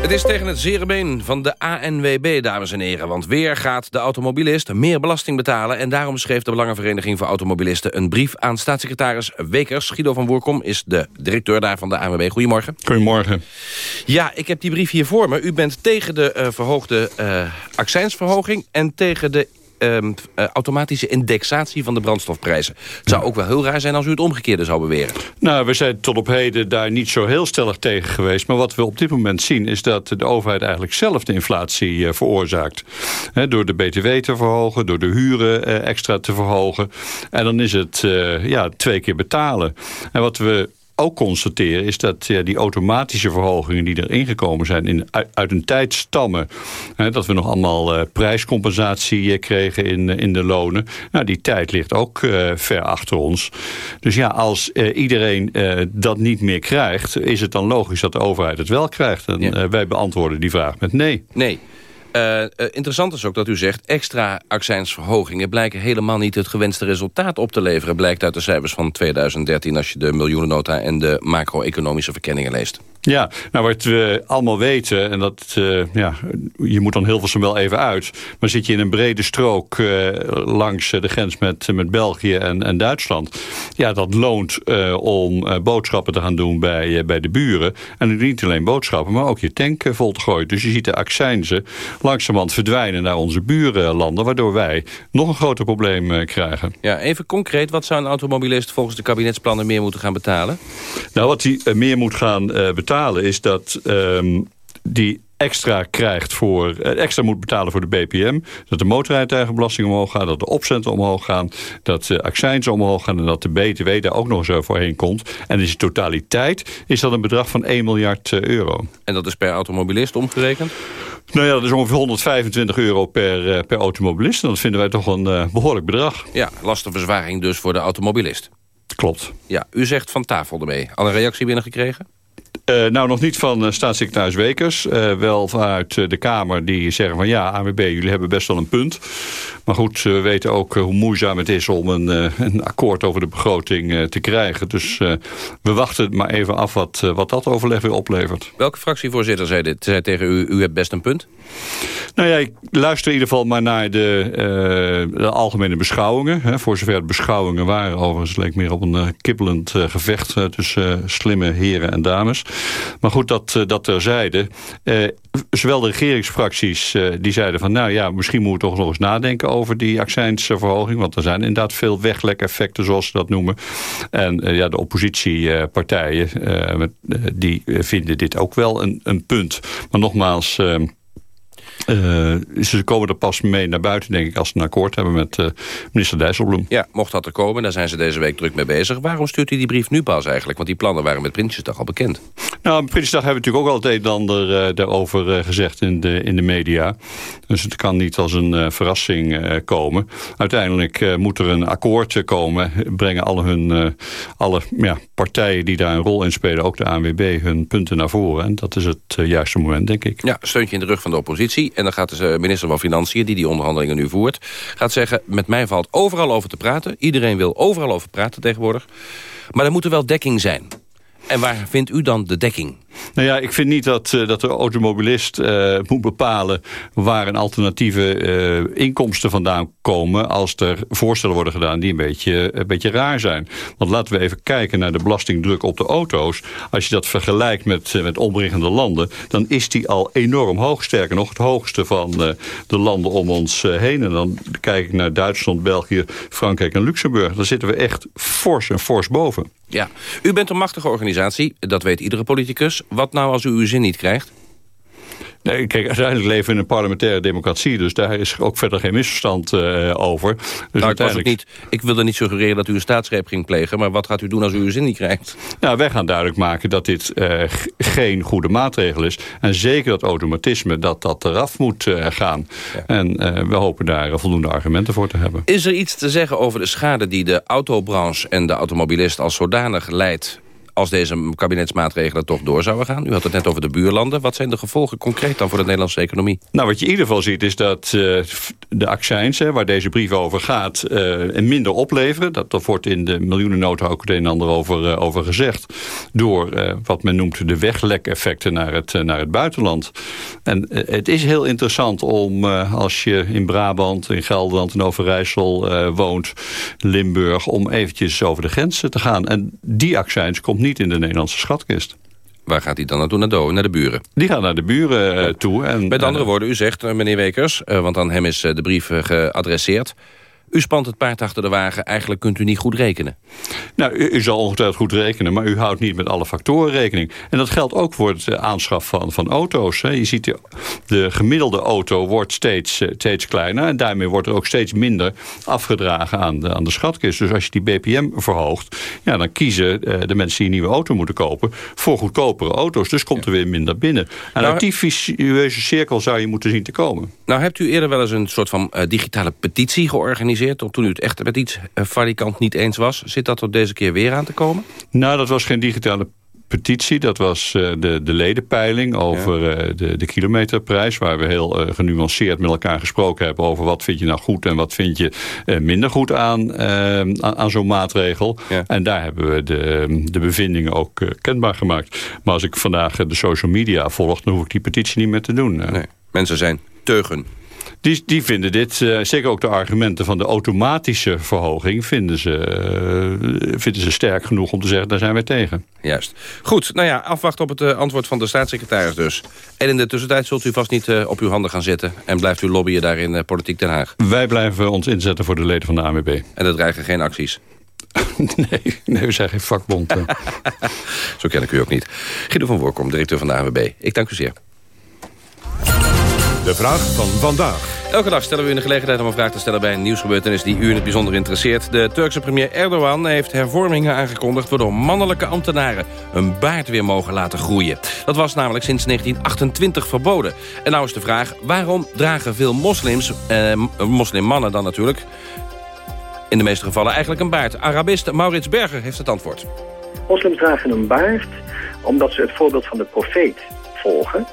Het is tegen het zere been van de ANWB, dames en heren. Want weer gaat de automobilist meer belasting betalen. En daarom schreef de Belangenvereniging voor Automobilisten... een brief aan staatssecretaris Wekers. Guido van Woerkom is de directeur daar van de ANWB. Goedemorgen. Goedemorgen. Ja, ik heb die brief hier voor me. U bent tegen de uh, verhoogde uh, accijnsverhoging... en tegen de um, uh, automatische indexatie van de brandstofprijzen. Het zou ook wel heel raar zijn als u het omgekeerde zou beweren. Nou, we zijn tot op heden daar niet zo heel stellig tegen geweest. Maar wat we op dit moment zien is dat de overheid eigenlijk zelf de inflatie uh, veroorzaakt. He, door de btw te verhogen, door de huren uh, extra te verhogen. En dan is het ja, twee keer betalen. En wat we ook constateren is dat ja, die automatische verhogingen die erin gekomen zijn in, uit, uit een tijd stammen. Hè, dat we nog allemaal uh, prijscompensatie uh, kregen in, uh, in de lonen. Nou, die tijd ligt ook ver achter ons. Dus ja, als iedereen dat niet meer krijgt, is het dan logisch dat de overheid het wel krijgt. En ja. wij beantwoorden die vraag met nee. Nee. Interessant is ook dat u zegt... extra accijnsverhogingen blijken helemaal niet het gewenste resultaat op te leveren... blijkt uit de cijfers van 2013 als je de miljoenennota... en de macro-economische verkenningen leest. Ja, nou wat we allemaal weten, en dat, uh, ja, je moet dan heel veel wel even uit... maar zit je in een brede strook langs de grens met, met België en, en Duitsland... ja, dat loont om boodschappen te gaan doen bij, bij de buren. En niet alleen boodschappen, maar ook je tank vol te gooien. Dus je ziet de accijnzen langzamerhand verdwijnen naar onze burenlanden... waardoor wij nog een groter probleem krijgen. Ja, even concreet, wat zou een automobilist volgens de kabinetsplannen meer moeten gaan betalen? Nou, wat hij meer moet gaan betalen is dat um, die extra krijgt voor, eh, extra moet betalen voor de BPM. Dat de motorrijtuigenbelasting omhoog gaat, dat de opcenten omhoog gaan, dat de accijns omhoog gaan en dat de BTW daar ook nog eens voorheen komt. En in zijn totaliteit is dat een bedrag van 1 miljard eh, euro. En dat is per automobilist omgerekend? Nou ja, dat is ongeveer 125 euro per, eh, per automobilist. En dat vinden wij toch een behoorlijk bedrag. Ja, lastenverzwaring dus voor de automobilist. Klopt. Ja, u zegt van tafel ermee. Al een reactie binnengekregen? Uh, nou, nog niet van uh, staatssecretaris Wekers. Uh, wel vanuit de Kamer die zeggen van ja, AWB, jullie hebben best wel een punt. Maar goed, we weten ook hoe moeizaam het is om een, een akkoord over de begroting te krijgen. Dus we wachten maar even af wat, wat dat overleg weer oplevert. Welke fractievoorzitter zei dit? Zei tegen u, u hebt best een punt? Nou ja, ik luister in ieder geval maar naar de, de algemene beschouwingen. Hè, voor zover het beschouwingen waren. Overigens leek meer op een kippelend gevecht tussen slimme heren en dames. Maar goed, dat, eh, dat terzijde. Eh, zowel de regeringsfracties eh, die zeiden van... nou ja, misschien moeten we toch nog eens nadenken over die accijnsverhoging. Want er zijn inderdaad veel weglekeffecten, zoals ze dat noemen. En ja, de oppositiepartijen uh, die vinden dit ook wel een, een punt. Maar nogmaals... Uh, ze komen er pas mee naar buiten, denk ik, als ze een akkoord hebben met uh, minister Dijsselbloem. Ja, mocht dat er komen, daar zijn ze deze week druk mee bezig. Waarom stuurt u die brief nu pas eigenlijk? Want die plannen waren met Prinsjesdag al bekend. Nou, met Prinsjesdag hebben we natuurlijk ook al het een en ander uh, daarover gezegd in de, in de media. Dus het kan niet als een verrassing komen. Uiteindelijk moet er een akkoord komen. Brengen alle, hun, alle ja, partijen die daar een rol in spelen, ook de ANWB, hun punten naar voren. En dat is het juiste moment, denk ik. Ja, steuntje in de rug van de oppositie. En dan gaat de minister van Financiën, die die onderhandelingen nu voert... gaat zeggen, met mij valt overal over te praten. Iedereen wil overal over praten tegenwoordig. Maar er moet er wel dekking zijn. En waar vindt u dan de dekking? Nou ja, ik vind niet dat, uh, dat de automobilist uh, moet bepalen... waar een alternatieve uh, inkomsten vandaan komen... als er voorstellen worden gedaan die een beetje, een beetje raar zijn. Want laten we even kijken naar de belastingdruk op de auto's. Als je dat vergelijkt met, met omringende landen... dan is die al enorm hoog. Sterker nog, het hoogste van de landen om ons heen. En dan kijk ik naar Duitsland, België, Frankrijk en Luxemburg. Dan zitten we echt fors en fors boven. Ja, u bent een machtige organisatie, dat weet iedere politicus. Wat nou als u uw zin niet krijgt? Nee, kijk, uiteindelijk leven we in een parlementaire democratie... dus daar is ook verder geen misverstand uh, over. Dus nou, uiteindelijk... niet, ik wilde niet suggereren dat u een staatsgreep ging plegen... maar wat gaat u doen als u uw zin niet krijgt? Nou, wij gaan duidelijk maken dat dit uh, geen goede maatregel is. En zeker dat automatisme, dat dat eraf moet uh, gaan. Ja. En we hopen daar voldoende argumenten voor te hebben. Is er iets te zeggen over de schade die de autobranche... en de automobilist als zodanig leidt als deze kabinetsmaatregelen toch door zouden gaan? U had het net over de buurlanden. Wat zijn de gevolgen concreet dan voor de Nederlandse economie? Nou, wat je in ieder geval ziet is dat uh, de accijns, hè, waar deze brief over gaat, uh, minder opleveren. Dat, dat wordt in de miljoenennota ook het een en ander over, uh, over gezegd. Door wat men noemt de weglekeffecten naar het, naar het buitenland. En het is heel interessant om als je in Brabant, in Gelderland en Overijssel woont, Limburg, om eventjes over de grenzen te gaan. En die accijns komt niet in de Nederlandse schatkist. Waar gaat hij dan naartoe? Naar de, naar de buren? Die gaan naar de buren uh, toe. En, Met andere woorden, u zegt, eh, meneer Wekers... Want aan hem is de brief geadresseerd... U spant het paard achter de wagen. Eigenlijk kunt u niet goed rekenen. Nou, u, u, zal ongetwijfeld goed rekenen, maar u houdt niet met alle factoren rekening. En dat geldt ook voor het aanschaf van, van auto's. Hè. Je ziet, de, de gemiddelde auto wordt steeds, steeds kleiner... en daarmee wordt er ook steeds minder afgedragen aan de, aan de schatkist. Dus als je die BPM verhoogt... Ja, dan kiezen de mensen die een nieuwe auto moeten kopen... voor goedkopere auto's. Dus komt er weer minder binnen. En nou, uit die vicieuze cirkel zou je moeten zien te komen. Nou, hebt u eerder wel eens een soort van uh, digitale petitie georganiseerd georganiseerd... toen u het echt met iets uh, niet eens was. Zit dat er deze keer weer aan te komen? Nou, dat was geen digitale petitie. Dat was de, de ledenpeiling over de, de kilometerprijs. Waar we heel genuanceerd met elkaar gesproken hebben over wat vind je nou goed en wat vind je minder goed aan, aan, aan zo'n maatregel. En daar hebben we de, de bevindingen ook kenbaar gemaakt. Maar als ik vandaag de social media volg, dan hoef ik die petitie niet meer te doen. Nee. Mensen zijn teugen. Die, die vinden dit, uh, zeker ook de argumenten van de automatische verhoging... vinden ze, uh, vinden ze sterk genoeg om te zeggen, daar zijn wij tegen. Juist. Goed, nou ja, afwachten op het uh, antwoord van de staatssecretaris dus. En in de tussentijd zult u vast niet op uw handen gaan zitten... en blijft u lobbyen daar in Politiek Den Haag? Wij blijven ons inzetten voor de leden van de ANWB. En er dreigen geen acties? nee, nee, we zijn geen vakbond. Zo ken ik u ook niet. Guido van Voorkom, directeur van de ANWB. Ik dank u zeer. De vraag van vandaag. Elke dag stellen we u de gelegenheid om een vraag te stellen bij een nieuwsgebeurtenis die u in het bijzonder interesseert. De Turkse premier Erdogan heeft hervormingen aangekondigd waardoor mannelijke ambtenaren een baard weer mogen laten groeien. Dat was namelijk sinds 1928 verboden. En nou is de vraag, waarom dragen veel moslims, eh, moslimmannen dan natuurlijk, in de meeste gevallen eigenlijk een baard? Arabist Maurits Berger heeft het antwoord. Moslims dragen een baard omdat ze het voorbeeld van de profeet volgen.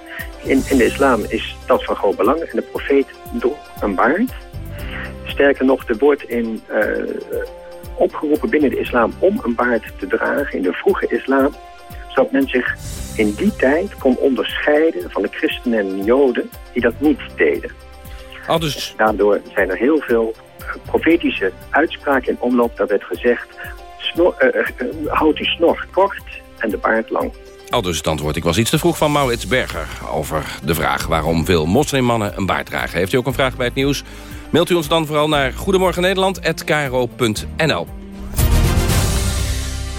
In, in de islam is dat van groot belang en de profeet droeg een baard. Sterker nog, er wordt in, uh, opgeroepen binnen de islam om een baard te dragen in de vroege islam, zodat men zich in die tijd kon onderscheiden van de christenen en joden die dat niet deden. Oh, dus... Daardoor zijn er heel veel eh, profetische uitspraken in omloop. Dat werd gezegd, snor, uh, houd die snor kort en de baard lang. Al dus het antwoord. Ik was iets te vroeg van Maurits Berger over de vraag... waarom veel moslimmannen een baard dragen. Heeft u ook een vraag bij het nieuws? Mailt u ons dan vooral naar Goedemorgen Nederland@kro.nl.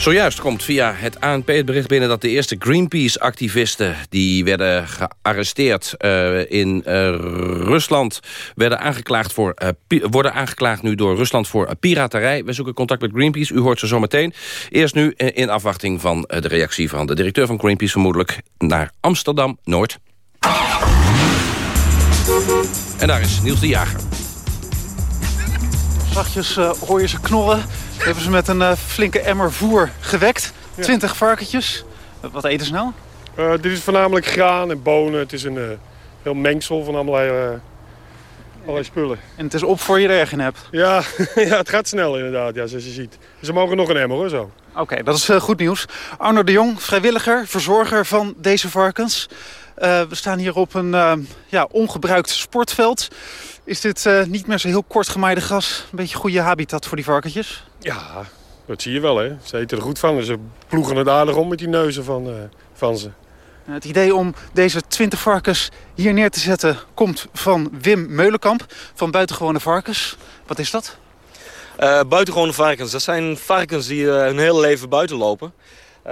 Zojuist komt via het ANP het bericht binnen dat de eerste Greenpeace-activisten... die werden gearresteerd uh, in uh, Rusland... Werden aangeklaagd voor, uh, worden aangeklaagd nu door Rusland voor piraterij. We zoeken contact met Greenpeace, u hoort ze zo meteen. Eerst nu in afwachting van de reactie van de directeur van Greenpeace... vermoedelijk naar Amsterdam-Noord. En daar is Niels de Jager. Zachtjes hoor je ze knorren hebben ze met een uh, flinke emmer voer gewekt. 20 varkentjes. Wat eten ze nou? Uh, dit is voornamelijk graan en bonen. Het is een uh, heel mengsel van allerlei, allerlei spullen. En het is op voor je er erg in hebt? Ja, ja het gaat snel inderdaad, ja, zoals je ziet. Ze mogen nog een emmer hoor, zo. Oké, dat is goed nieuws. Arno de Jong, vrijwilliger, verzorger van deze varkens. we staan hier op een ja, ongebruikt sportveld. Is dit uh, niet meer zo heel kort gemaaide gras een beetje goede habitat voor die varkentjes? Ja, dat zie je wel hè. Ze eten er goed van en ze ploegen het aardig om met die neuzen van, uh, van ze. Het idee om deze 20 varkens hier neer te zetten komt van Wim Meulenkamp van Buitengewone Varkens. Wat is dat? Uh, buitengewone varkens, dat zijn varkens die uh, hun hele leven buiten lopen. Uh,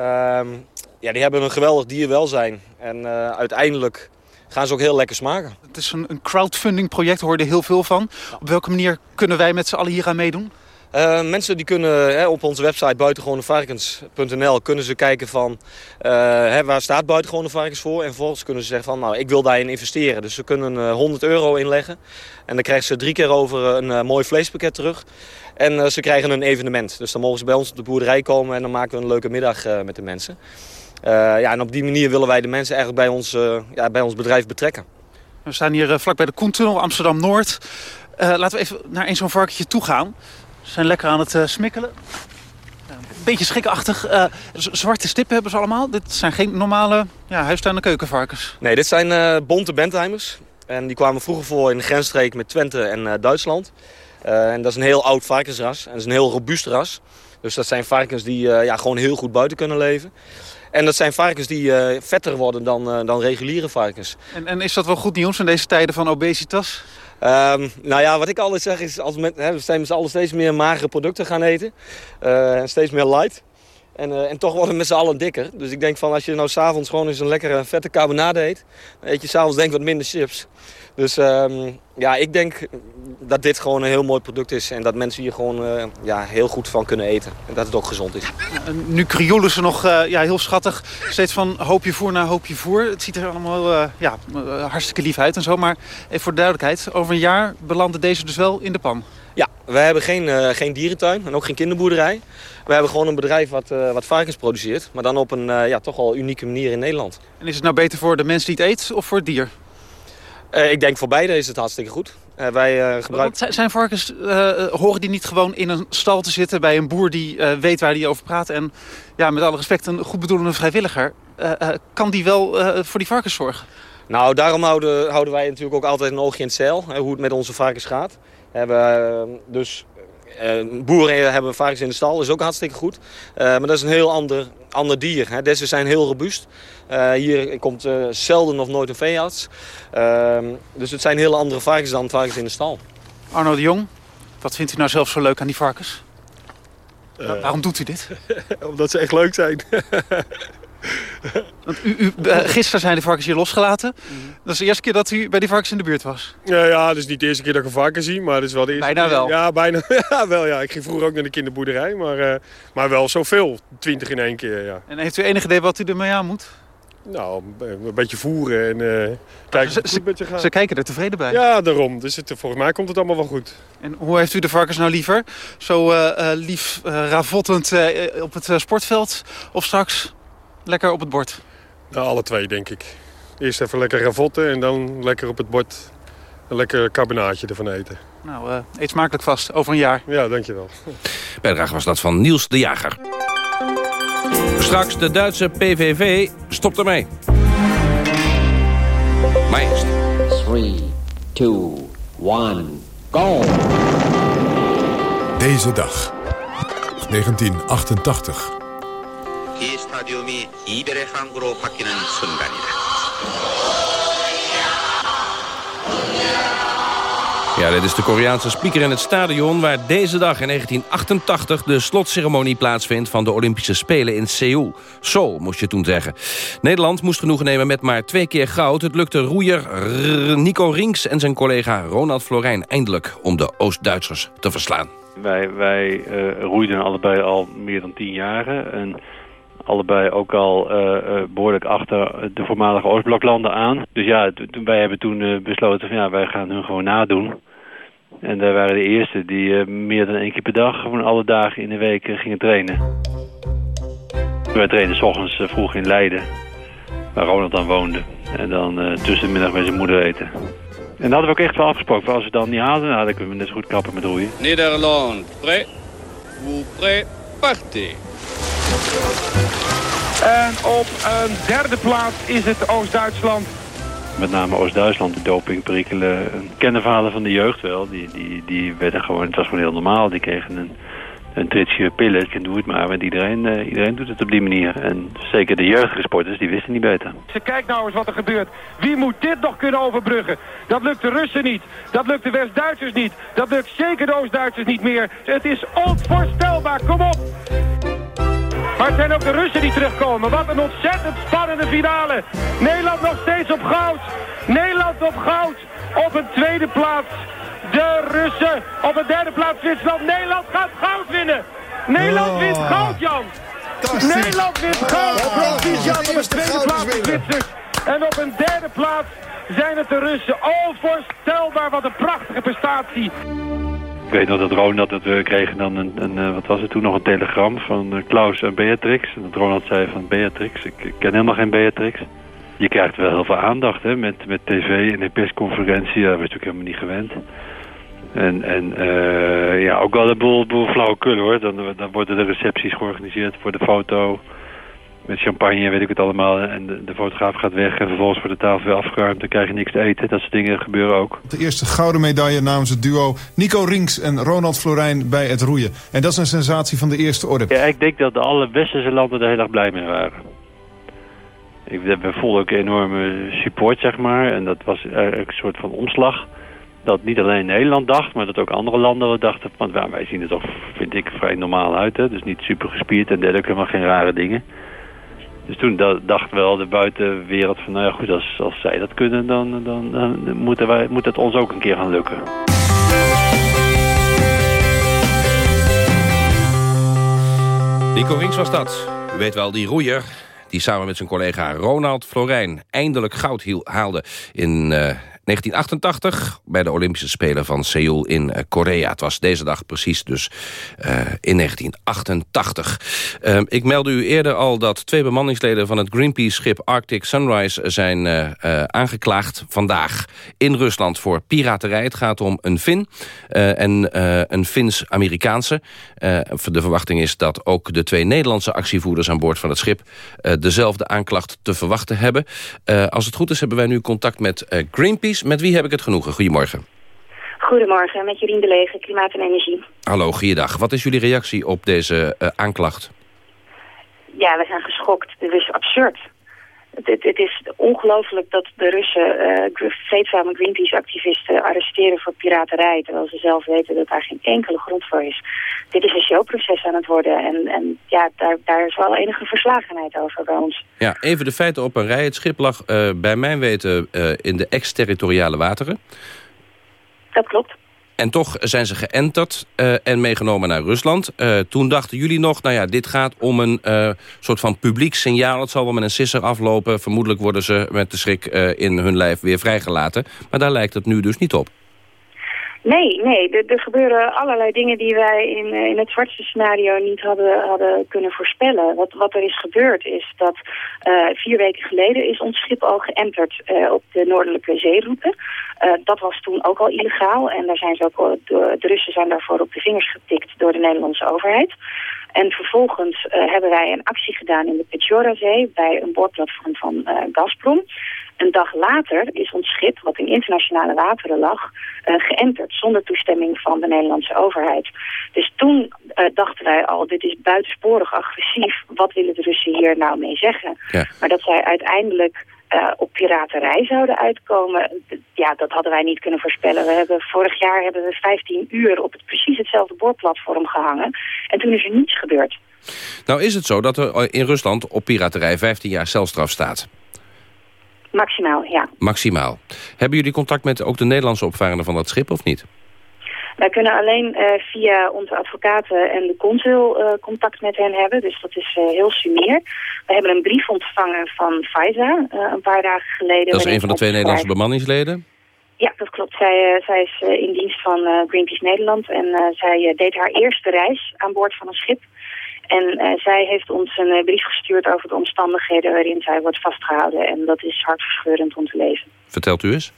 ja, die hebben een geweldig dierwelzijn. En uiteindelijk gaan ze ook heel lekker smaken. Het is een, een crowdfunding project, hoorde heel veel van. Op welke manier kunnen wij met z'n allen hier aan meedoen? Uh, mensen die kunnen hè, op onze website buitengewonevarkens.nl kunnen ze kijken van uh, hè, waar staat buitengewone varkens voor. En vervolgens kunnen ze zeggen van nou ik wil daarin investeren. Dus ze kunnen uh, 100 euro inleggen. En dan krijgen ze drie keer over een mooi vleespakket terug. En ze krijgen een evenement. Dus dan mogen ze bij ons op de boerderij komen en dan maken we een leuke middag met de mensen. Ja, en op die manier willen wij de mensen eigenlijk bij ons, ja, bij ons bedrijf betrekken. We staan hier vlak bij de Koentunnel, Amsterdam-Noord. laten we even naar een zo'n varkentje toe gaan. Ze zijn lekker aan het smikkelen. Een beetje schrikachtig. zwarte stippen hebben ze allemaal. Dit zijn geen normale ja, huistuin- en keukenvarkens. Nee, dit zijn bonte Bentheimers. En die kwamen vroeger voor in de grensstreek met Twente en Duitsland. en dat is een heel oud varkensras. En dat is een heel robuust ras. Dus dat zijn varkens die ja, gewoon heel goed buiten kunnen leven. En dat zijn varkens die uh, vetter worden dan, uh, dan reguliere varkens. En, en, is dat wel goed nieuws in deze tijden van obesitas? Um, nou ja, wat ik altijd zeg is, als hè, we zijn met z'n allen steeds meer magere producten gaan eten. Uh, steeds meer light. En, en toch worden we met z'n allen dikker. Dus ik denk van als je nou s'avonds gewoon eens een lekkere vette carbonade eet... dan eet je s'avonds denk ik wat minder chips. Dus um, ja, ik denk dat dit gewoon een heel mooi product is. En dat mensen hier gewoon uh, ja, heel goed van kunnen eten. En dat het ook gezond is. nu krioelen ze nog uh, ja, heel schattig. Steeds van hoopje voer naar hoopje voer. Het ziet er allemaal ja, hartstikke lief uit en zo. Maar even voor de duidelijkheid. Over een jaar belanden deze dus wel in de pan. Ja, we hebben geen, geen dierentuin en ook geen kinderboerderij. We hebben gewoon een bedrijf wat, wat varkens produceert. Maar dan op een ja, toch wel unieke manier in Nederland. En is het nou beter voor de mens die het eet of voor het dier? Ik denk voor beide is het hartstikke goed. Wij gebruiken... Zijn varkens, horen die niet gewoon in een stal te zitten bij een boer die weet waar die over praat? En ja, met alle respect, een goed bedoelende vrijwilliger. kan die wel voor die varkens zorgen? Nou, daarom houden, houden wij natuurlijk ook altijd een oogje in het zeil. hoe het met onze varkens gaat. We hebben dus uh, boeren hebben varkens in de stal, is ook hartstikke goed. Uh, maar dat is een heel ander, ander dier. Hè. Deze zijn heel robuust. Uh, hier komt zelden of nooit een veearts. Ehm, dus het zijn hele andere varkens dan varkens in de stal. Arno de Jong, wat vindt u nou zelf zo leuk aan die varkens? Waarom doet u dit? Omdat ze echt leuk zijn. Want u, u, uh, gisteren zijn de varkens hier losgelaten. Dat is de eerste keer dat u bij die varkens in de buurt was. Ja, ja dat is niet de eerste keer dat ik een varken zie, maar dat is wel de eerste Bijna keer. wel. Ja, bijna ja, wel. Ja. Ik ging vroeger ook naar de kinderboerderij, maar, uh, maar wel zoveel. Twintig in één keer, ja. En heeft u enig idee wat u ermee aan moet? Nou, een beetje voeren en uh, kijken ze, ze, gaan. ze kijken er tevreden bij. Ja, daarom. Dus het, volgens mij komt het allemaal wel goed. En hoe heeft u de varkens nou liever? Zo lief ravottend op het sportveld of straks lekker op het bord? Nou, alle twee, denk ik. Eerst even lekker ravotten en dan lekker op het bord een lekker carbonaatje ervan eten. Nou, uh, eet smakelijk vast. Over een jaar. Ja, dankjewel. Bijdrage was dat van Niels de Jager. Straks de Duitse PVV stopt ermee. Maar eerst. 3, 2, 1, go! Deze dag. 1988. 스타디움이 이별의 항구로 바뀌는 순간이다. Ja, dit is de Koreaanse speaker in het stadion... waar deze dag in 1988 de slotceremonie plaatsvindt... van de Olympische Spelen in Seoul. Seoul, moest je toen zeggen. Nederland moest genoegen nemen met maar twee keer goud. Het lukte roeier Nico Rinks en zijn collega Ronald Florijn... eindelijk om de Oost-Duitsers te verslaan. Wij, wij uh, roeiden allebei al meer dan tien jaren... En allebei ook al uh, uh, behoorlijk achter de voormalige Oostbloklanden aan. Dus ja, wij hebben toen uh, besloten van ja, wij gaan hun gewoon nadoen. En wij waren de eerste die meer dan één keer per dag, gewoon alle dagen in de week gingen trainen. Wij trainen s ochtends vroeg in Leiden, waar Ronald dan woonde. En dan tussen de middag met zijn moeder eten. En dat hadden we ook echt wel afgesproken. Als we dan niet haalden, nou, dan kunnen we net zo goed kappen met roeien. Nederland, prêt, vous prêt, partez. En op een derde plaats is het Oost-Duitsland. Met name Oost-Duitsland, de dopingperikelen, kennen verhalen van de jeugd wel. Die, die, die werden gewoon, het was gewoon heel normaal. Die kregen een, een tritsje pillen, ik doe het maar. Want iedereen, uh, iedereen doet het op die manier. En zeker de jeugdige sporters, die wisten niet beter. Kijk nou eens wat er gebeurt. Wie moet dit nog kunnen overbruggen? Dat lukt de Russen niet. Dat lukt de West-Duitsers niet. Dat lukt zeker de Oost-Duitsers niet meer. Het is onvoorstelbaar. Kom op! Maar het zijn ook de Russen die terugkomen. Wat een ontzettend spannende finale. Nederland nog steeds op goud. Nederland op goud. Op een tweede plaats de Russen. Op een derde plaats Zwitserland. Nederland gaat goud winnen. Nederland wint goud, Jan. Nederland wint goud. Jan op een tweede plaats de Zwitsers. En op een derde plaats zijn het de Russen. Onvoorstelbaar, wat een prachtige prestatie. Ik weet nog dat Ronald, dat we kregen dan een, een, eh, wat was het toen nog, een telegram van eh, Klaus en Beatrix. En dat Ronald zei van Beatrix, ik, ik ken helemaal geen Beatrix. Je krijgt wel heel veel aandacht hè, met, met tv en de persconferentie, dat was natuurlijk helemaal niet gewend. En, en uh, ja, ook wel een boel, boel flauwekul hoor. Dan, dan worden de recepties georganiseerd voor de foto met champagne, weet ik het allemaal. En de, de, fotograaf gaat weg en vervolgens wordt de tafel weer afgeruimd. Dan krijg je niks te eten. Dat soort dingen gebeuren ook. De eerste gouden medaille namens het duo Nico Rinks en Ronald Florijn bij het roeien. En dat is een sensatie van de eerste orde. Ja, ik denk dat alle westerse landen er heel erg blij mee waren. Ik, we voelden ook enorme support, zeg maar. En dat was een soort van omslag. Dat niet alleen Nederland dacht, maar dat ook andere landen dachten... want wij zien er toch, vind ik, vrij normaal uit. Hè? Dus niet super gespierd en dergelijke, helemaal geen rare dingen. Dus toen dacht wel de buitenwereld van, nou ja goed, als, als zij dat kunnen, dan, dan, dan moeten wij, moet het ons ook een keer gaan lukken. Nico Rings was dat. U weet wel, die roeier die samen met zijn collega Ronald Florijn eindelijk goud haalde in uh, 1988 bij de Olympische Spelen van Seoul in eh, Korea. Het was deze dag precies dus uh, in 1988. Uh, ehm, ik meldde u eerder al dat twee bemanningsleden van het Greenpeace-schip Arctic Sunrise zijn uh, aangeklaagd vandaag in Rusland voor piraterij. Het gaat om een Fin en een Fins-Amerikaanse. de verwachting is dat ook de twee Nederlandse actievoerders aan boord van het schip dezelfde aanklacht te verwachten hebben. als het goed is hebben wij nu contact met Greenpeace met wie heb ik het genoegen? Goedemorgen. Goedemorgen, met Jorien de Lege, Klimaat en Energie. Hallo, goeiedag. Wat is jullie reactie op deze uh, aanklacht? Ja, we zijn geschokt. Dit is absurd. Het, het, is ongelooflijk dat de Russen uh, vreedzame Greenpeace-activisten arresteren voor piraterij... terwijl ze zelf weten dat daar geen enkele grond voor is. Dit is een showproces aan het worden en, en ja, daar, daar is wel enige verslagenheid over bij ons. Ja, even de feiten op een rij. Het schip lag uh, bij mijn weten uh, in de exterritoriale wateren. Dat klopt. En toch zijn ze geënterd uh, en meegenomen naar Rusland. Uh, toen dachten jullie nog, nou ja, dit gaat om een uh, soort van publiek signaal. Het zal wel met een sisser aflopen. Vermoedelijk worden ze met de schrik in hun lijf weer vrijgelaten. Maar daar lijkt het nu dus niet op. Nee, nee. Er, er, gebeuren allerlei dingen die wij in, in het zwartste scenario niet hadden, hadden kunnen voorspellen. Wat, wat er is gebeurd is dat uh, vier weken geleden is ons schip al geënterd uh, op de noordelijke zeeroute. Dat was toen ook al illegaal en daar zijn ze ook, de, Russen zijn daarvoor op de vingers getikt door de Nederlandse overheid. En vervolgens hebben wij een actie gedaan in de Petjorazee bij een boorplatform van Gazprom. Een dag later is ons schip, wat in internationale wateren lag, uh, geënterd zonder toestemming van de Nederlandse overheid. Dus toen uh, dachten wij al, dit is buitensporig agressief. Wat willen de Russen hier nou mee zeggen? Ja. Maar dat zij uiteindelijk uh, op piraterij zouden uitkomen, ja, dat hadden wij niet kunnen voorspellen. We hebben, vorig jaar hebben we 15 uur op het precies hetzelfde boorplatform gehangen. En toen is er niets gebeurd. Nou is het zo dat er in Rusland op piraterij 15 jaar celstraf staat. Maximaal, ja. Maximaal. Hebben jullie contact met ook de Nederlandse opvarenden van dat schip of niet? Wij kunnen alleen uh, via onze advocaten en de consul uh, contact met hen hebben. Dus dat is uh, heel sumier. We hebben een brief ontvangen van Faiza een paar dagen geleden. Dat is een van de twee Nederlandse bemanningsleden? Ja, dat klopt. Zij, zij is in dienst van Greenpeace Nederland. En zij deed haar eerste reis aan boord van een schip. En uh, zij heeft ons een uh, brief gestuurd over de omstandigheden waarin zij wordt vastgehouden. En dat is hartverscheurend om te lezen. Vertelt u eens.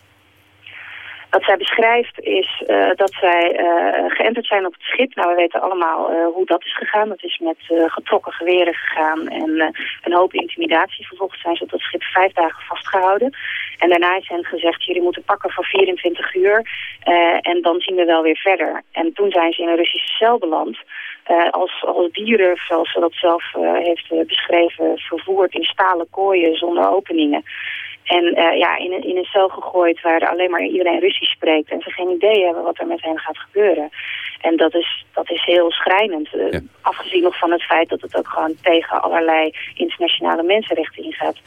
Wat zij beschrijft is uh, dat zij geënterd zijn op het schip. Nou, we weten allemaal hoe dat is gegaan. Dat is met getrokken geweren gegaan en een hoop intimidatie. Vervolgens zijn ze op dat schip vijf dagen vastgehouden. En daarna is hen gezegd, jullie moeten pakken voor 24 uur. en dan zien we wel weer verder. En toen zijn ze in een Russische cel beland... Uh, als, als dieren, zoals ze dat zelf uh, heeft uh, beschreven, vervoerd in stalen kooien zonder openingen. En ja, in, een, in een cel gegooid waar alleen maar iedereen Russisch spreekt en ze geen idee hebben wat er met hen gaat gebeuren. En dat is, dat is heel schrijnend. Ja. Afgezien nog van het feit dat het ook gewoon tegen allerlei internationale mensenrechten ingaat.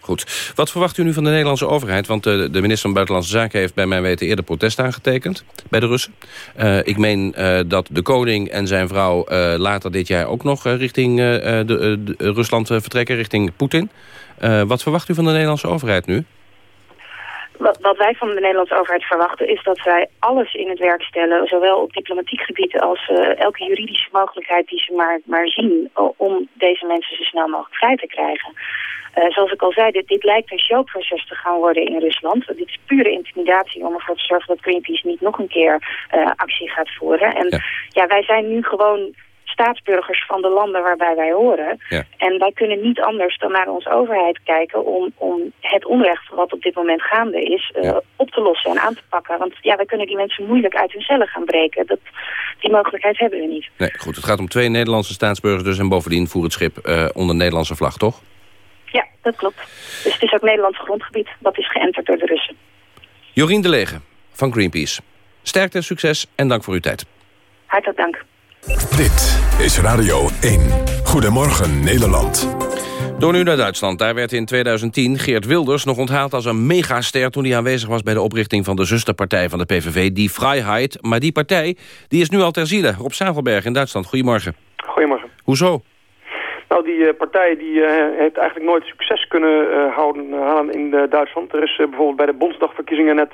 Goed. Wat verwacht u nu van de Nederlandse overheid? Want de, de minister van Buitenlandse Zaken heeft bij mijn weten eerder protest aangetekend bij de Russen. Uh, ik meen uh, dat de koning en zijn vrouw later dit jaar ook nog richting de, de, Rusland vertrekken, richting Poetin. Wat verwacht u van de Nederlandse overheid nu? Wat, wat, wij van de Nederlandse overheid verwachten is dat wij alles in het werk stellen, zowel op diplomatiek gebied als uh, elke juridische mogelijkheid die ze maar, maar zien, om deze mensen zo snel mogelijk vrij te krijgen. Uh, zoals ik al zei, dit, dit lijkt een showproces te gaan worden in Rusland. Dit is pure intimidatie om ervoor te zorgen dat Greenpeace niet nog een keer uh, actie gaat voeren. En ja. ja, wij zijn nu gewoon staatsburgers van de landen waarbij wij horen. Ja. En wij kunnen niet anders dan naar onze overheid kijken om, om het onrecht wat op dit moment gaande is uh, ja. op te lossen en aan te pakken. Want ja, wij kunnen die mensen moeilijk uit hun cellen gaan breken. Dat, die mogelijkheid hebben we niet. Nee, goed. Het gaat om twee Nederlandse staatsburgers dus en bovendien voert het schip uh, onder Nederlandse vlag, toch? Ja, dat klopt. Dus het is ook Nederlands grondgebied. Dat is geënterd door de Russen. Jorien de Lege van Greenpeace. Sterkte, succes en dank voor uw tijd. Hartelijk dank. Dit is Radio 1. Goedemorgen Nederland. Door nu naar Duitsland. Daar werd in 2010 Geert Wilders nog onthaald als een megaster... toen hij aanwezig was bij de oprichting van de zusterpartij van de PVV, Die Vrijheid. Maar die partij die is nu al ter ziele. Rob Zavelberg in Duitsland, goedemorgen. Goedemorgen. Hoezo? Nou, die uh, partij die, uh, heeft eigenlijk nooit succes kunnen uh, houden halen in Duitsland. Er is bijvoorbeeld bij de Bondsdagverkiezingen net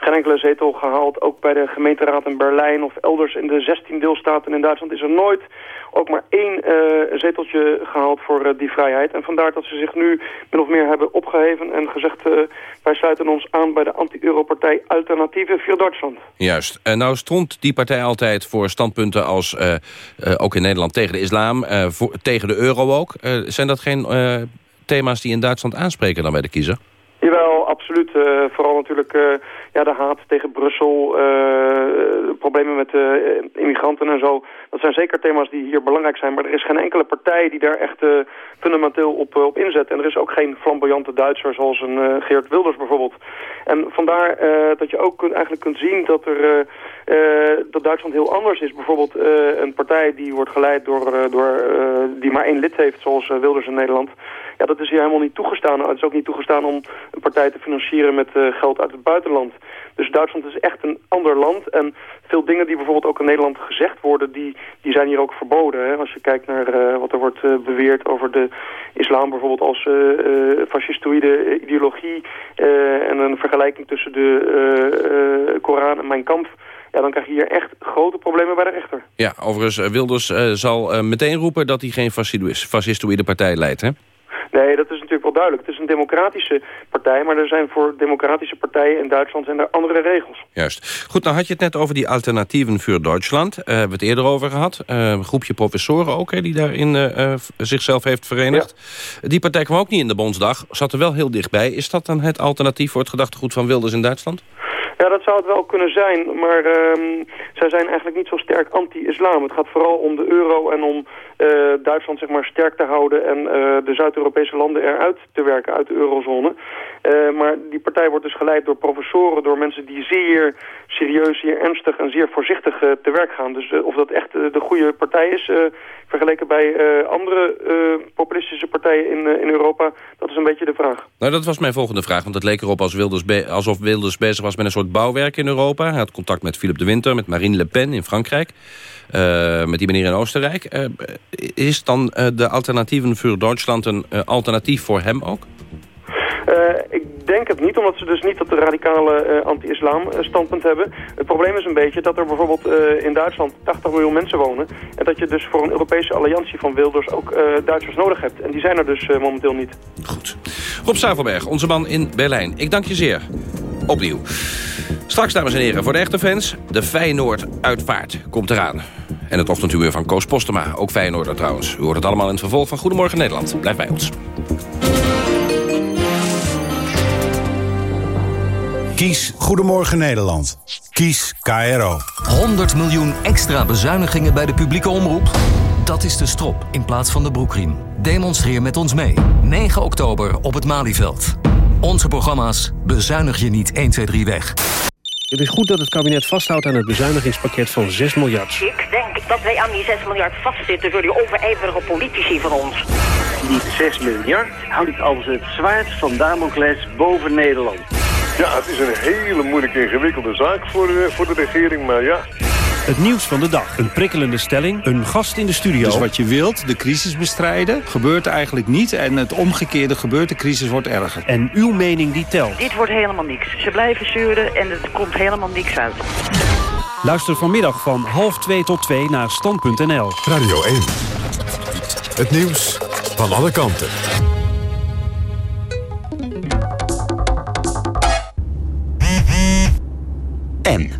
geen enkele zetel gehaald. Ook bij de gemeenteraad in Berlijn of elders in de 16 deelstaten in Duitsland is er nooit ook maar één uh, zeteltje gehaald voor uh, die vrijheid. En vandaar dat ze zich nu min of meer hebben opgeheven en gezegd... Uh, wij sluiten ons aan bij de anti-Euro-partij Alternatieve voor Duitsland. Juist. En nou stond die partij altijd voor standpunten als... ook in Nederland tegen de islam, voor, tegen de euro ook. zijn dat geen thema's die in Duitsland aanspreken dan bij de kiezer? Jawel, absoluut. vooral natuurlijk ja, de haat tegen Brussel, problemen met immigranten en zo. Dat zijn zeker thema's die hier belangrijk zijn. Maar er is geen enkele partij die daar echt fundamenteel op, op inzet. En er is ook geen flamboyante Duitser zoals een Geert Wilders bijvoorbeeld. En vandaar dat je ook eigenlijk kunt zien dat, er, dat Duitsland heel anders is. Bijvoorbeeld een partij die wordt geleid door, door die maar één lid heeft zoals Wilders in Nederland. Ja, dat is hier helemaal niet toegestaan. Het is ook niet toegestaan om een partij te financieren met geld uit het buitenland. Dus Duitsland is echt een ander land. En veel dingen die bijvoorbeeld ook in Nederland gezegd worden... die, die zijn hier ook verboden. Hè? Als je kijkt naar uh, wat er wordt uh, beweerd over de islam... bijvoorbeeld als fascistoïde ideologie... en een vergelijking tussen de Koran en Mijn Kamp... Ja, dan krijg je hier echt grote problemen bij de rechter. Ja, overigens, Wilders zal meteen roepen dat hij geen fascistoïde partij leidt, hè? Nee, dat is natuurlijk wel duidelijk. Het is een democratische partij, maar er zijn voor democratische partijen in Duitsland zijn er andere regels. Juist. Goed, nou had je het net over die alternatieven voor Duitsland. Uh, hebben we het eerder over gehad. Uh, een groepje professoren ook, hè, die daarin uh, zichzelf heeft verenigd. Die partij kwam ook niet in de Bondsdag, zat er wel heel dichtbij. Is dat dan het alternatief voor het gedachtegoed van Wilders in Duitsland? Ja, dat zou het wel kunnen zijn, maar um, zij zijn eigenlijk niet zo sterk anti-islam. Het gaat vooral om de euro en om uh, Duitsland zeg maar sterk te houden en uh, de Zuid-Europese landen eruit te werken uit de eurozone. Uh, maar die partij wordt dus geleid door professoren, door mensen die zeer serieus, zeer ernstig en zeer voorzichtig te werk gaan. Dus of dat echt de goede partij is, vergeleken bij andere populistische partijen in, in Europa, dat is een beetje de vraag. Nou, dat was mijn volgende vraag, want het leek erop als Wilders alsof Wilders bezig was met een soort bouwwerk in Europa. Hij had contact met Philippe de Winter, met Marine Le Pen in Frankrijk. Uh, met die meneer in Oostenrijk. Uh, is dan uh, de alternatieven voor Duitsland een alternatief voor hem ook? ik denk het niet, omdat ze dus niet dat de radicale anti-islam standpunt hebben. Het probleem is een beetje dat er bijvoorbeeld in Duitsland 80 miljoen mensen wonen. En dat je dus voor een Europese alliantie van Wilders ook Duitsers nodig hebt. En die zijn er dus momenteel niet. Goed. Rob Zavelberg, onze man in Berlijn. Ik dank je zeer. Opnieuw. Straks, dames en heren, voor de echte fans... de Feyenoord-uitvaart komt eraan. En het ochtendhumeur van Koos Postema, ook Feyenoorder trouwens. U hoort het allemaal in het vervolg van Goedemorgen Nederland. Blijf bij ons. Kies Goedemorgen Nederland. Kies KRO. 100 miljoen extra bezuinigingen bij de publieke omroep? Dat is de strop in plaats van de broekriem. Demonstreer met ons mee. 9 oktober op het Malieveld. Onze programma's bezuinig je niet 1, 2, 3 weg. Het is goed dat het kabinet vasthoudt aan het bezuinigingspakket van 6 miljard. Ik denk dat wij aan die 6 miljard vastzitten door die overijverige politici van ons. Die 6 miljard houd ik als het zwaard van Damocles boven Nederland. Ja, het is een hele moeilijke ingewikkelde zaak voor de, voor de regering, maar ja... Het nieuws van de dag. Een prikkelende stelling. Een gast in de studio. Dus wat je wilt, de crisis bestrijden, gebeurt eigenlijk niet. En het omgekeerde gebeurt, de crisis wordt erger. En uw mening die telt. Dit wordt helemaal niks. Ze blijven zeuren en er komt helemaal niks uit. Luister vanmiddag van half 2 tot 2 naar stand.nl. Radio 1. Het nieuws van alle kanten. En...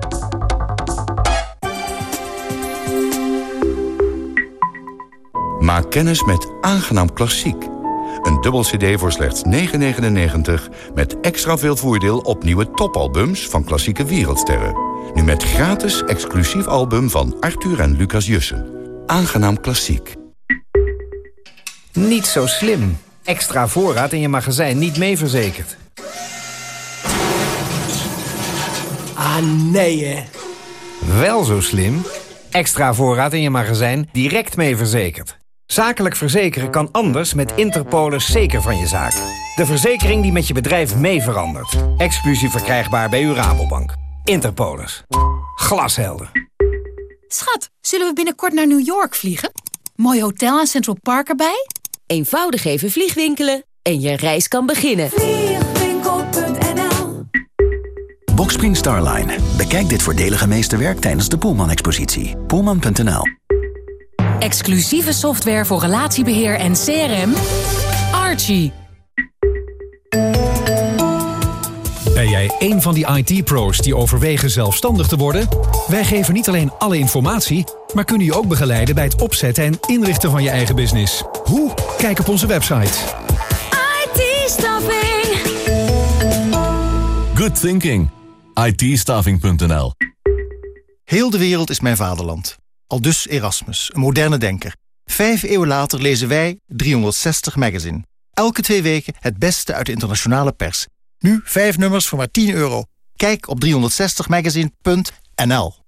Maak kennis met Aangenaam Klassiek. Een dubbel cd voor slechts 9,99... met extra veel voordeel op nieuwe topalbums van klassieke wereldsterren. Nu met gratis exclusief album van Arthur en Lucas Jussen. Aangenaam klassiek. Niet zo slim. Extra voorraad in je magazijn niet mee verzekerd. Ah, nee hè. Wel zo slim. Extra voorraad in je magazijn direct mee verzekerd. Zakelijk verzekeren kan anders met Interpolis zeker van je zaak. De verzekering die met je bedrijf mee verandert. Exclusief verkrijgbaar bij uw Rabobank. Interpolis. Glashelder. Schat, zullen we binnenkort naar New York vliegen? Mooi hotel en Central Park erbij? Eenvoudig even vliegwinkelen en je reis kan beginnen. Vliegwinkel.nl Boxspring Starline. Bekijk dit voordelige meesterwerk tijdens de Poelman-expositie. Poelman.nl Exclusieve software voor relatiebeheer en CRM. Archie. Ben jij een van die IT-pro's die overwegen zelfstandig te worden? Wij geven niet alleen alle informatie, maar kunnen je ook begeleiden bij het opzetten en inrichten van je eigen business. Hoe? Kijk op onze website. IT-staffing. Good thinking. itstaffing.nl Heel de wereld is mijn vaderland. Al dus Erasmus, een moderne denker. Vijf eeuwen later lezen wij 360 Magazine. Elke twee weken het beste uit de internationale pers. Nu vijf nummers voor maar 10 euro. Kijk op 360magazine.nl